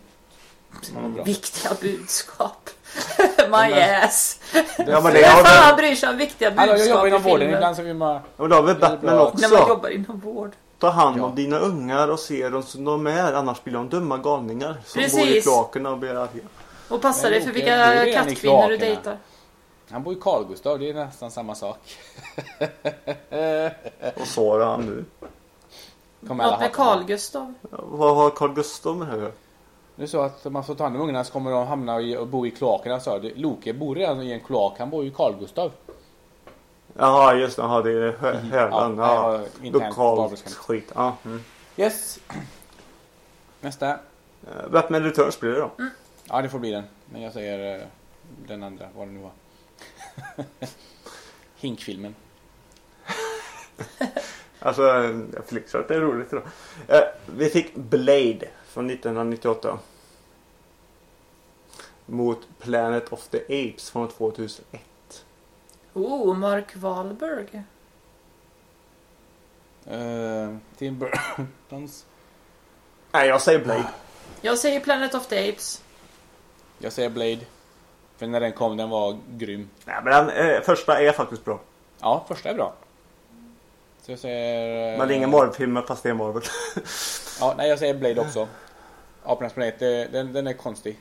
Det. Viktiga budskap. My men- ass. Ja men det Vem fan bryr sig om viktiga Hallå, jag budskap jobbar inom i vården. Ibland så vill man... Och då har vi Det är Batman också. När man jobbar inom vård. Ta hand om Ja. dina ungar och se dem som de är. Annars blir de dumma galningar. Som Precis. bor i kloakerna och blir arga. Och passa Men dig för vilka är kattkvinnor du dejtar. Han bor i Carl Gustav, det är nästan samma sak. Och så har han nu. Något med Carl. Gustav. Ja, Vad har Carl Gustaf med det? Det är så att om man får ta hand om ungarna så kommer de hamna i, och bo i kloakerna. Så det, Loke bor redan i en kloak, han bor ju i Carl Gustav. Jaha just det, Jaha, det är hö- härdan. Ja, Ja, ja, internt Lokalt skit. Ja. Mm. Yes. Nästa. Eh, Batman Returns blir det då. Ja, det får bli den. Men jag säger eh, den andra, vad det nu var. Hinkfilmen. Alltså, jag flickar att det är roligt idag. Eh, vi fick Blade från 1998. Mot Planet of the Apes från 2001. Oh, Mark Wahlberg. Uh, Tim Burtons. Nej, jag säger Blade. Jag säger Planet of the Apes. Jag säger Blade. För när den kom, den var grym. Nej, men den eh, första är faktiskt bra. Ja, första är bra. Så jag säger... eh, Men det är ingen Marvel-film fast det är Marvel. Ja, nej jag säger Blade också. Apornas planet, den, den är konstig.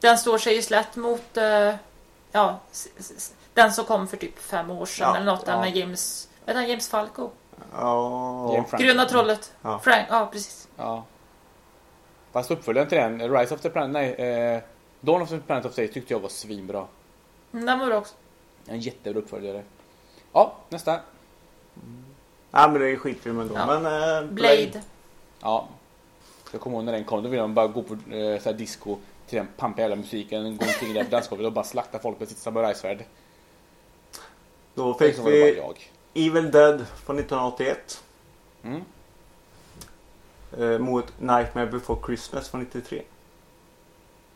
Den står sig ju slätt mot eh, ja, s- s- den som kom för typ fem år sedan Ja, eller något där ja. med James, vad heter han, James Falco? Ja. James. Gröna trollet. Ja. Frank, ja precis. Ja. Fast uppföljaren till den, Rise of the Planet, nej, eh, Dawn of the Planet of the Apes tyckte jag var svinbra. Mm, Den var bra också. En jättebra uppföljare. Ja, nästa. Nej, men det är skitfilm ändå. Ja. Men, eh, Blade. Ja. Jag kommer ihåg när den kom, då ville man bara gå på eh, så disco till den pampiga jävla musiken, gå omkring där på dansgolvet och bara slakta folk med sitt samurajsvärd. Då fick så var det bara vi jag. Evil Dead från 1981. Mm. Eh, mot Nightmare Before Christmas från 93.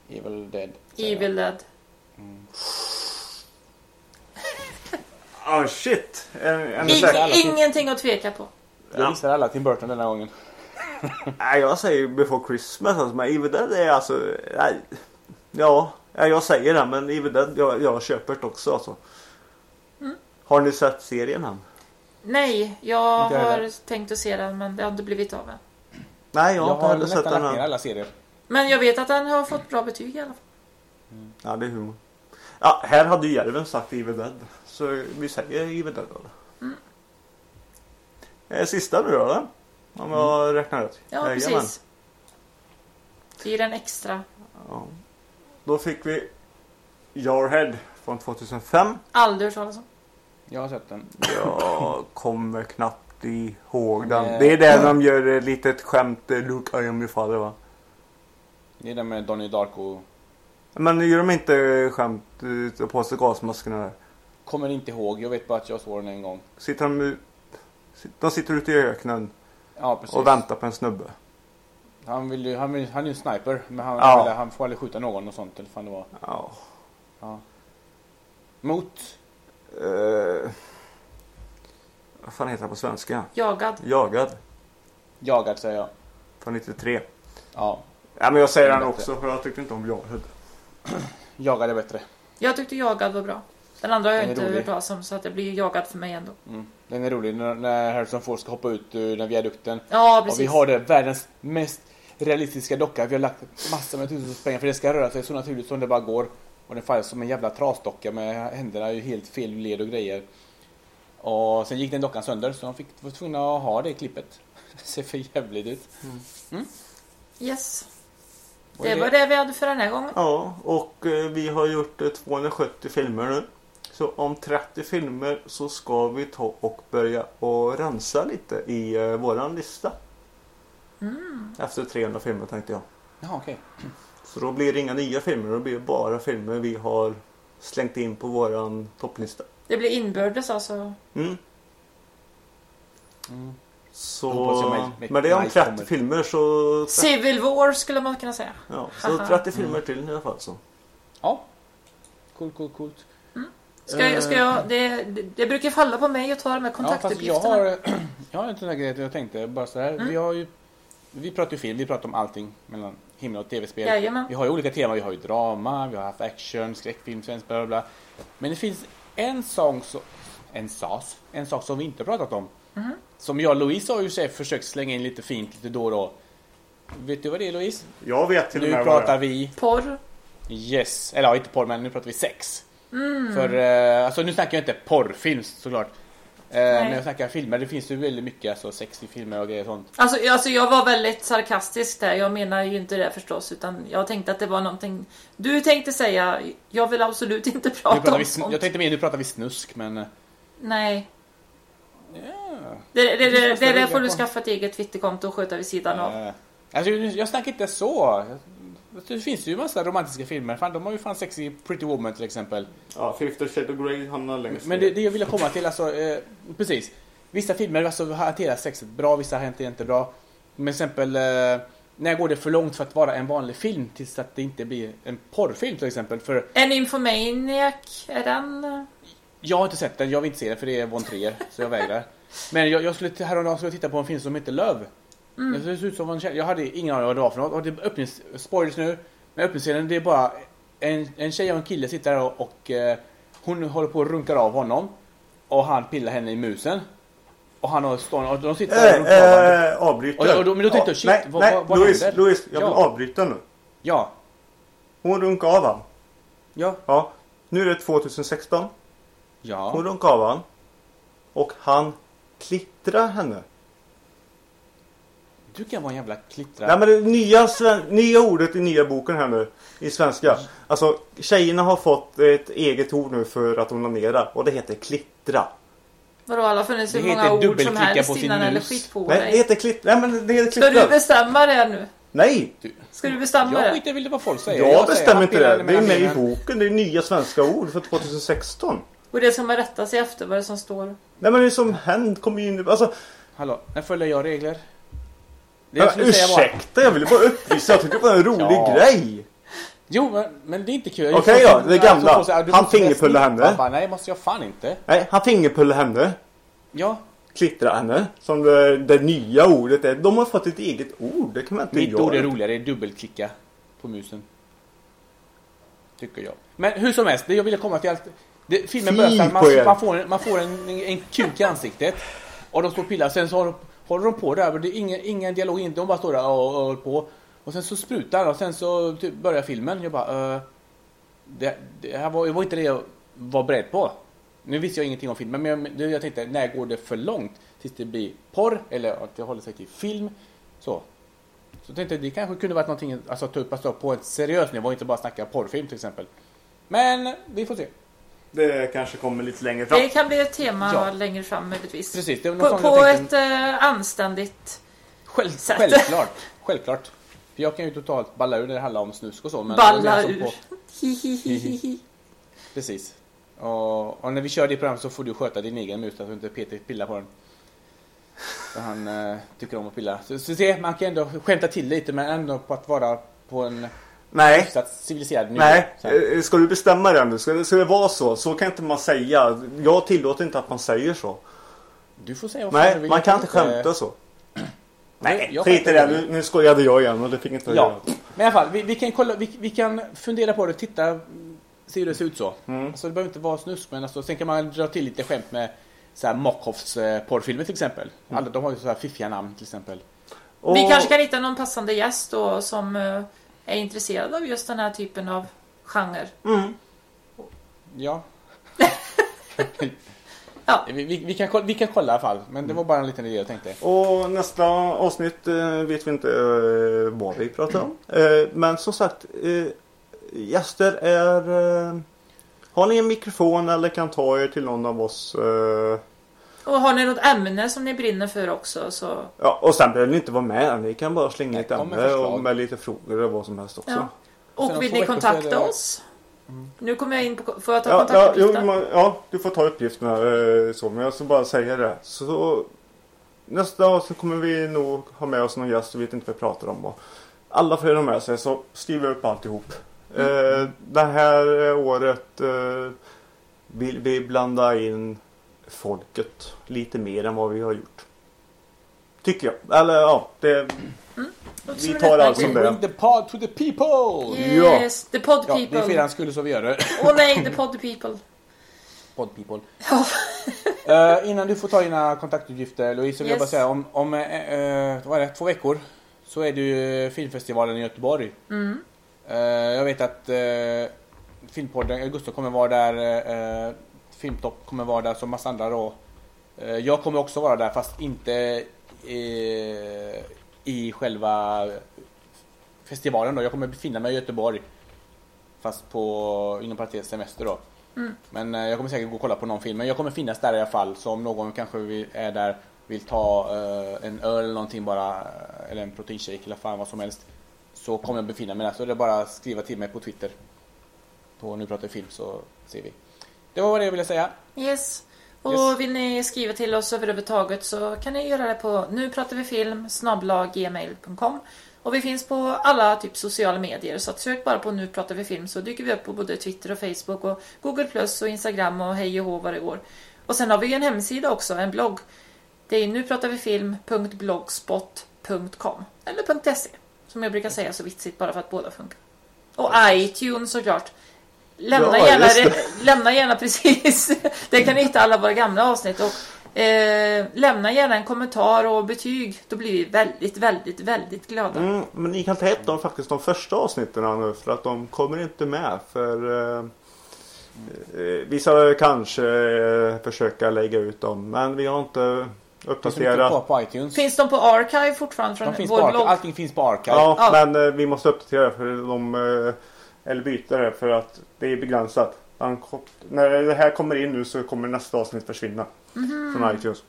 Evil Dead. säger jag. Evil Dead. Ah shit! En, en fint. ingenting att tveka på. Jag gissar alla Tim Burton denna gången. Nej, jag säger Before Christmas alltså, men Evil Dead är alltså... Nej, ja, ja, jag säger det men Evil Dead, jag, jag köper det också alltså. Har ni sett serien än? Nej, jag Inte har heller. tänkt att se den men det har inte blivit av än. Nej, jag har Jag inte har heller sett den än. alla serier. Men jag vet att den har fått bra betyg i alla fall. Ja, det är humor. Ja, här hade ju Järven sagt Evil Dead. Så vi säger Evil Dead då. Mm. Eh, Sista nu då, eller? Om jag räknar rätt. Ja, Jajamän. precis. Blir den extra. Ja. Då fick vi Jarhead från 2005. Aldrig hört talas om. Jag har sett den. Jag kommer knappt ihåg den. Det är där de gör ett litet skämt. eh, Look I am your father va? Det är den med Donnie Darko. Men gör de inte skämt eh, på sig gasmaskerna där? Kommer inte ihåg. Jag vet bara att jag såg den en gång. Sitter de, de sitter ute i öknen Ja, och väntar på en snubbe. Han, vill ju, han, vill, han är ju en sniper. Men han, Ja. eller, han får aldrig skjuta någon och sånt. Eller fan det var. Ja. Ja. Mot. Eh, vad fan heter det på svenska? Jagad. Jagad. Jagad säger jag. Från 93. Ja. Ja men jag säger Den också för jag tyckte inte om Jarhead. Jagad är bättre. Jag tyckte jagad var bra. Den andra har jag inte rolig. hört talas om så att det blir jagad för mig ändå. Mm. Den är rolig när, när Harrison Ford ska hoppa ut ur den viadukten. Ja, Och precis. vi har det världens mest realistiska docka. Vi har lagt massor med tusentals pengar för det ska röra sig så naturligt som det bara går. Och den faller som en jävla trasdocka med händerna i helt fel led och grejer. Och sen gick den dockan sönder så de fick, var tvungna att ha det klippet. Det ser för jävligt ut. Yes. Och Det var det vi hade för den här gången. Ja och eh, vi har gjort eh, 270 filmer nu. Så om 30 filmer så ska vi ta och börja och rensa lite i eh, våran lista. Efter 300 filmer tänkte jag. Jaha, okej. Så då blir det inga nya filmer, då blir det bara filmer vi har slängt in på våran topplista. Det blir inbördes alltså. Mm. Mm. Så Hoppas jag mig- mig- med det om mig 30 kommer. filmer så, Civil War skulle man kunna säga. ja, så Haha. 30 filmer till i alla fall. Så. Ja. Coolt, coolt, coolt. Ska, jag- ska jag, det, det, det brukar falla på mig att ta de här Ja, fast jag kontaktuppgifterna. har, jag har en sån här grej att jag tänkte bara så här. Mm. Vi har ju, vi pratar ju film, vi pratar om allting mellan himmel och tv-spel. Jajamän. Vi har ju olika teman, vi har ju drama, vi har haft action, skräckfilm, svensk, bla bla bla. Men det finns en sång, så, en sas, en sak som vi inte pratat om. Mhm. Som jag och Louise har ju försökt slänga in lite fint lite då och då. Vet du vad det är Louise? Jag vet till och Nu med det pratar vi Porr. Yes, eller ja, inte porr men nu pratar vi sex. Mm. För, eh, alltså nu snackar jag inte porrfilm såklart. Eh, men jag snackar filmer, det finns ju väldigt mycket alltså, i filmer och grejer och sånt. Alltså, alltså jag var väldigt sarkastisk där. Jag menar ju inte det förstås. Utan jag tänkte att det var någonting du tänkte säga. Jag vill absolut inte prata om vi, sånt. jag tänkte mer nu pratar vi snusk men... eh, Nej. Ja. Det, det, det, det, får du skaffa ett eget Twitterkonto och sköta vid sidan av. Eh, Alltså jag, jag snackar inte så. Det finns ju massa romantiska filmer. Fan, de har ju fan sex i Pretty Woman till exempel. Ja, Fifty Shades of Grey hamnar längst Men ner. det, det jag ville komma till, alltså, eh, precis. Vissa filmer alltså, hanterar sexet bra, vissa hanterar inte bra. Men till exempel, eh, när går det för långt för att vara en vanlig film tills att det inte blir en porrfilm till exempel? För En Infomaniac, är den... eh, jag har inte sett den, jag vill inte se den för det är Von Trier, så jag vägrar. Men jag, jag skulle häromdagen skulle titta på en film som heter Love. Det ser ut som en tjej. Jag hade ingen aning vad det var för något. Och det öppnings, spoilers nu. Men öppningsscenen det är bara en, en tjej och en kille sitter där och, och eh, hon håller på att runkar av honom. Och han pillar henne i musen. Och han har stånd och de sitter där och runkar. Eh, eh, avbryter. Och- och då- men då tänkte jag, shit, nej, vad- nej, vad- Louise, händer? Louise, jag vill Ja. avbryta nu. Ja, Hon runkade av han. ja, Ja, nu är det 2016. Hon ja. runkade av han. Och han klittrar henne. Du kan vara en jävla klittra. Nej men det nya, nya ordet i nya boken här nu. I svenska. Alltså tjejerna har fått ett eget ord nu för att onanera. Och det heter klittra. Vadå, alla har funnits Det hur många ord som helst innan eller skit på Nej, det dig. heter klittra. Nej men det heter Ska du klittra. bestämma det nu? Nej! Ska du bestämma Jag det? skiter väl vad folk säger. Jag, säger bestämmer inte det. Det är med i boken. Det är nya svenska ord för 2016. Och det ska man rätta sig efter vad det som står. Nej men det är som hänt kommer ju in. Alltså, Hallå, när följer jag regler? Ja, jag skulle säga var... ursäkta jag ville bara upplysa. Jag tyckte det var en rolig Ja. grej. Jo, men, men det är inte kul. Okej då, som- det gamla. säga, du Han fingerpullade henne. Jag bara, nej, måste jag fan inte. Nej, han fingerpullade henne. Ja, klittra henne. Som det, det nya ordet är. De har fått ett eget ord. Det kan man inte Mitt göra. ord är roligare, det är dubbelklicka på musen. Tycker jag. Men hur som helst, det jag ville komma till allt. Det, filmen börjar på man, man får, en, man får en, en kuk i ansiktet. Och de står och pillar. Sen så har, håller de på där. men Det är ingen, ingen dialog, inte. de bara står där och, och håller på. Och sen så sprutar och sen så typ börjar filmen. Jag bara... Uh, det, det här var, det var inte det jag var beredd på. Nu visste jag ingenting om filmen men jag, jag tänkte när går det för långt tills det blir porr eller att det håller sig till film. Så. Så jag det kanske kunde varit någonting alltså ta upp alltså, på en seriös nivå inte bara snacka porrfilm till exempel. Men vi får se. Det kanske kommer lite längre fram. Det kan bli ett tema Ja. längre fram möjligtvis. Precis, det var På, på ett eh, anständigt... Själv, sätt. självklart. Självklart. För jag kan ju totalt balla ur när det handlar om snusk och så. Men Balla som ur. Hihihihi. Precis. Och, och när vi kör det programmet så får du sköta din egen mus så att inte Peter pillar på den. För han eh, tycker om att pilla. Så, så se, man kan ändå skämta till lite men ändå på att vara på en Nej. hyfsat civiliserad nivå. Nej, Så här. eh, ska du bestämma det nu? Ska, det- ska det vara så? Så kan inte man säga. Jag tillåter inte att man säger så. Du får säga vad Nej, vill. man kan inte skämta så. Nej, jag skit i det. Nu, nu skojade jag igen och det fick inte jag Ja, göra. men i alla fall, vi, vi, kan kolla, vi, vi kan fundera på det, titta, se hur det ser ut så. Mm. Alltså, det behöver inte vara snusk, men alltså, sen kan man dra till lite skämt med så här Mockhoffs eh, porrfilmer till exempel. Mm. Alla, de har ju så här fiffiga namn till exempel. Och, Vi kanske kan hitta någon passande gäst då som eh, är intresserad av just den här typen av genre. Mm. Ja. Ja. Vi, vi, vi, kan, kolla- vi kan kolla i alla fall, men det var bara en liten idé jag tänkte. Och nästa avsnitt eh, vet vi inte eh, vad vi pratar om. Eh, men som sagt, gäster är... Har ni en mikrofon eller kan ta er till någon av oss. Och har ni något ämne som ni brinner för också så... ja, och sen behöver ni inte vara med. Ni kan bara slänga ett med ämne och med lite frågor och vad som helst också. Ja. Och vill ni så kontakta det- oss? Nu kommer jag in på... Får jag ta Ja, ja, jo, kontaktuppgiften? man, ja, du får ta uppgifterna eh, så. Men jag ska bara säga det. Så nästa avsnitt kommer vi nog ha med oss någon gäst. Vi vet inte vad vi pratar om. Och alla får med sig så skriv upp alltihop. Eh, det här året eh, vill vi blanda in folket lite mer än vad vi har gjort. Tycker jag. Eller ja, det, Låter vi tar allt som. Bring the pod to the people! Yes, the pod Ja, det är för people. er skull så vi gör det. Åh nej, the pod people. Pod people. Ja. Eh, innan du får ta dina kontaktuppgifter Louise, så vill jag Yes. bara säga om, om eh, vad är det, två veckor så är det ju filmfestivalen i Göteborg. Mm. Eh, jag vet att uh, Filmpodden, Augusto kommer vara där, uh, Filmtopp kommer vara där som massa andra då. Eh, jag kommer också vara där fast inte eh, i själva festivalen då. Jag kommer befinna mig i Göteborg. Fast på, inom parentes, semester då. Mm. Men eh, jag kommer säkert gå och kolla på någon film. Men jag kommer finnas där i alla fall. Så om någon kanske är där vill ta eh, en öl eller någonting bara. Eller en proteinshake eller fan vad som helst. Så kommer jag befinna mig där. Så det är bara att skriva till mig på Twitter. På Nu pratar vi film så ser vi. Det var vad det jag ville säga. Yes. Och Yes. vill ni skriva till oss överhuvudtaget så kan ni göra det på nu pratar vi film gmail.com och vi finns på alla typ sociala medier så att sök bara på nu pratar vi film så dyker vi upp på både Twitter och Facebook och Google Plus och Instagram och hej och hå vad det går. Och sen har vi ju en hemsida också, en blogg. Det är nu pratar vi film.blogspot.com eller .se som jag brukar säga så vitsigt bara för att båda funkar. Och iTunes såklart. Lämna, Ja, gärna, lämna gärna precis. Där kan ni hitta alla våra gamla avsnitt. Och, eh, lämna gärna en kommentar och betyg. Då blir vi väldigt, väldigt, väldigt glada. Mm, men ni kan ta ett av faktiskt de första avsnitten nu för att de kommer inte med. För eh, eh, Vi ska kanske eh, försöka lägga ut dem men vi har inte uppdaterat. på iTunes. Finns de på Archive fortfarande från De finns på vår Archive. blogg? Allting finns på Archive. Ja, Ja. men eh, vi måste uppdatera för de eh, eller byta det för att det är begränsat. När det här kommer in nu så kommer nästa avsnitt försvinna Mhm. från iTunes.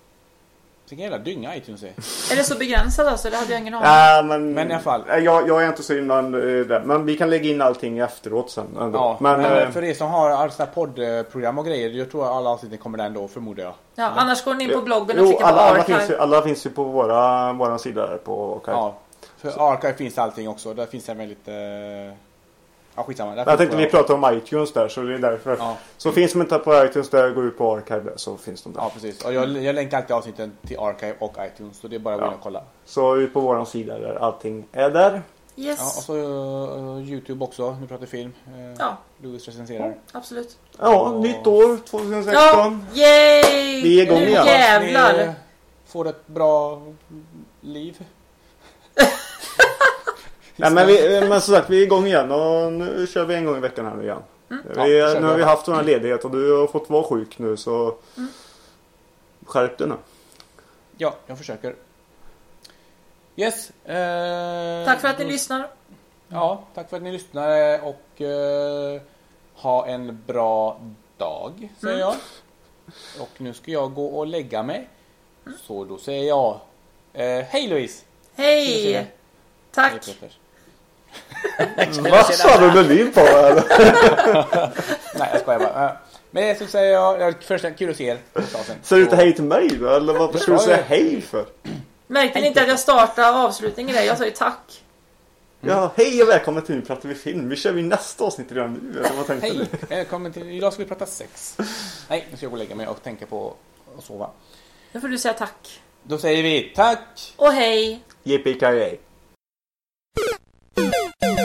Vilken jävla dynga iTunes är. Är det så begränsat alltså? Det hade jag ingen aning om. Nej, men, Men i alla fall. Nej, Jag, jag är inte så innan eh, det. Men vi kan lägga in allting efteråt sen. Ändå. Ja, men, men, eh, för er som har här poddprogram och grejer. Jag tror alla avsnitten kommer där ändå förmodar jag. Ja, annars går ni in på bloggen och jo, klickar alla, på alla, finns ju, alla finns ju på våra, våra sida där på Archive. Ja. För Archive finns allting också. Där finns även lite... Ja, skitsamma. Jag tänkte vi pratar om iTunes där så det är därför. Ja. Så finns de inte på iTunes där, gå ut på Archive så finns de där. Ja, precis. Och jag, jag länkar alltid avsnitten till Archive och iTunes. Så det är bara att gå in Ja. och kolla. Så ut på våran sida där allting är där. Yes. Ja, och så uh, Youtube också. Nu pratar vi film. Uh, Ja. Louis recenserar. Absolut. Ja, Ja. nytt år 2016. Ja, yay! Vi är igång nu igen. jävlar! Ni, eh, får ett bra liv. Nej, men, vi, men som sagt, vi är igång igen och nu kör vi en gång i veckan här nu igen. Mm. Vi, Ja, nu har vi. haft här ledighet och du har fått vara sjuk nu så Mm. skärp dig nu. Ja, jag försöker. Yes. eh, Tack för att ni då- lyssnar. Ja, tack för att ni lyssnade och eh, ha en bra dag, säger Mm. jag. Och nu ska jag gå och lägga mig. Så då säger jag eh, Hej Louise! Hej! Hej, Tack! Peter. Vad sa du Berlin på eller? Nej, jag skojar bara. Det så säger jag, jag först kul att se er. Säger du inte Så- hej till mig då? Eller varför ska du säga hej för? Märkte ni inte att jag startade avslutningen där? Jag sa ju tack. Ja, hej och välkommen till Nu pratar vi film. Vi kör vi nästa avsnitt redan nu. Eller vad tänkte Hej! du? Välkommen till, idag ska vi prata sex. Nej, nu ska jag gå och lägga mig och tänka på att sova. Nu får du säga tack. Då säger vi tack! Och hej! Yippee Thank you.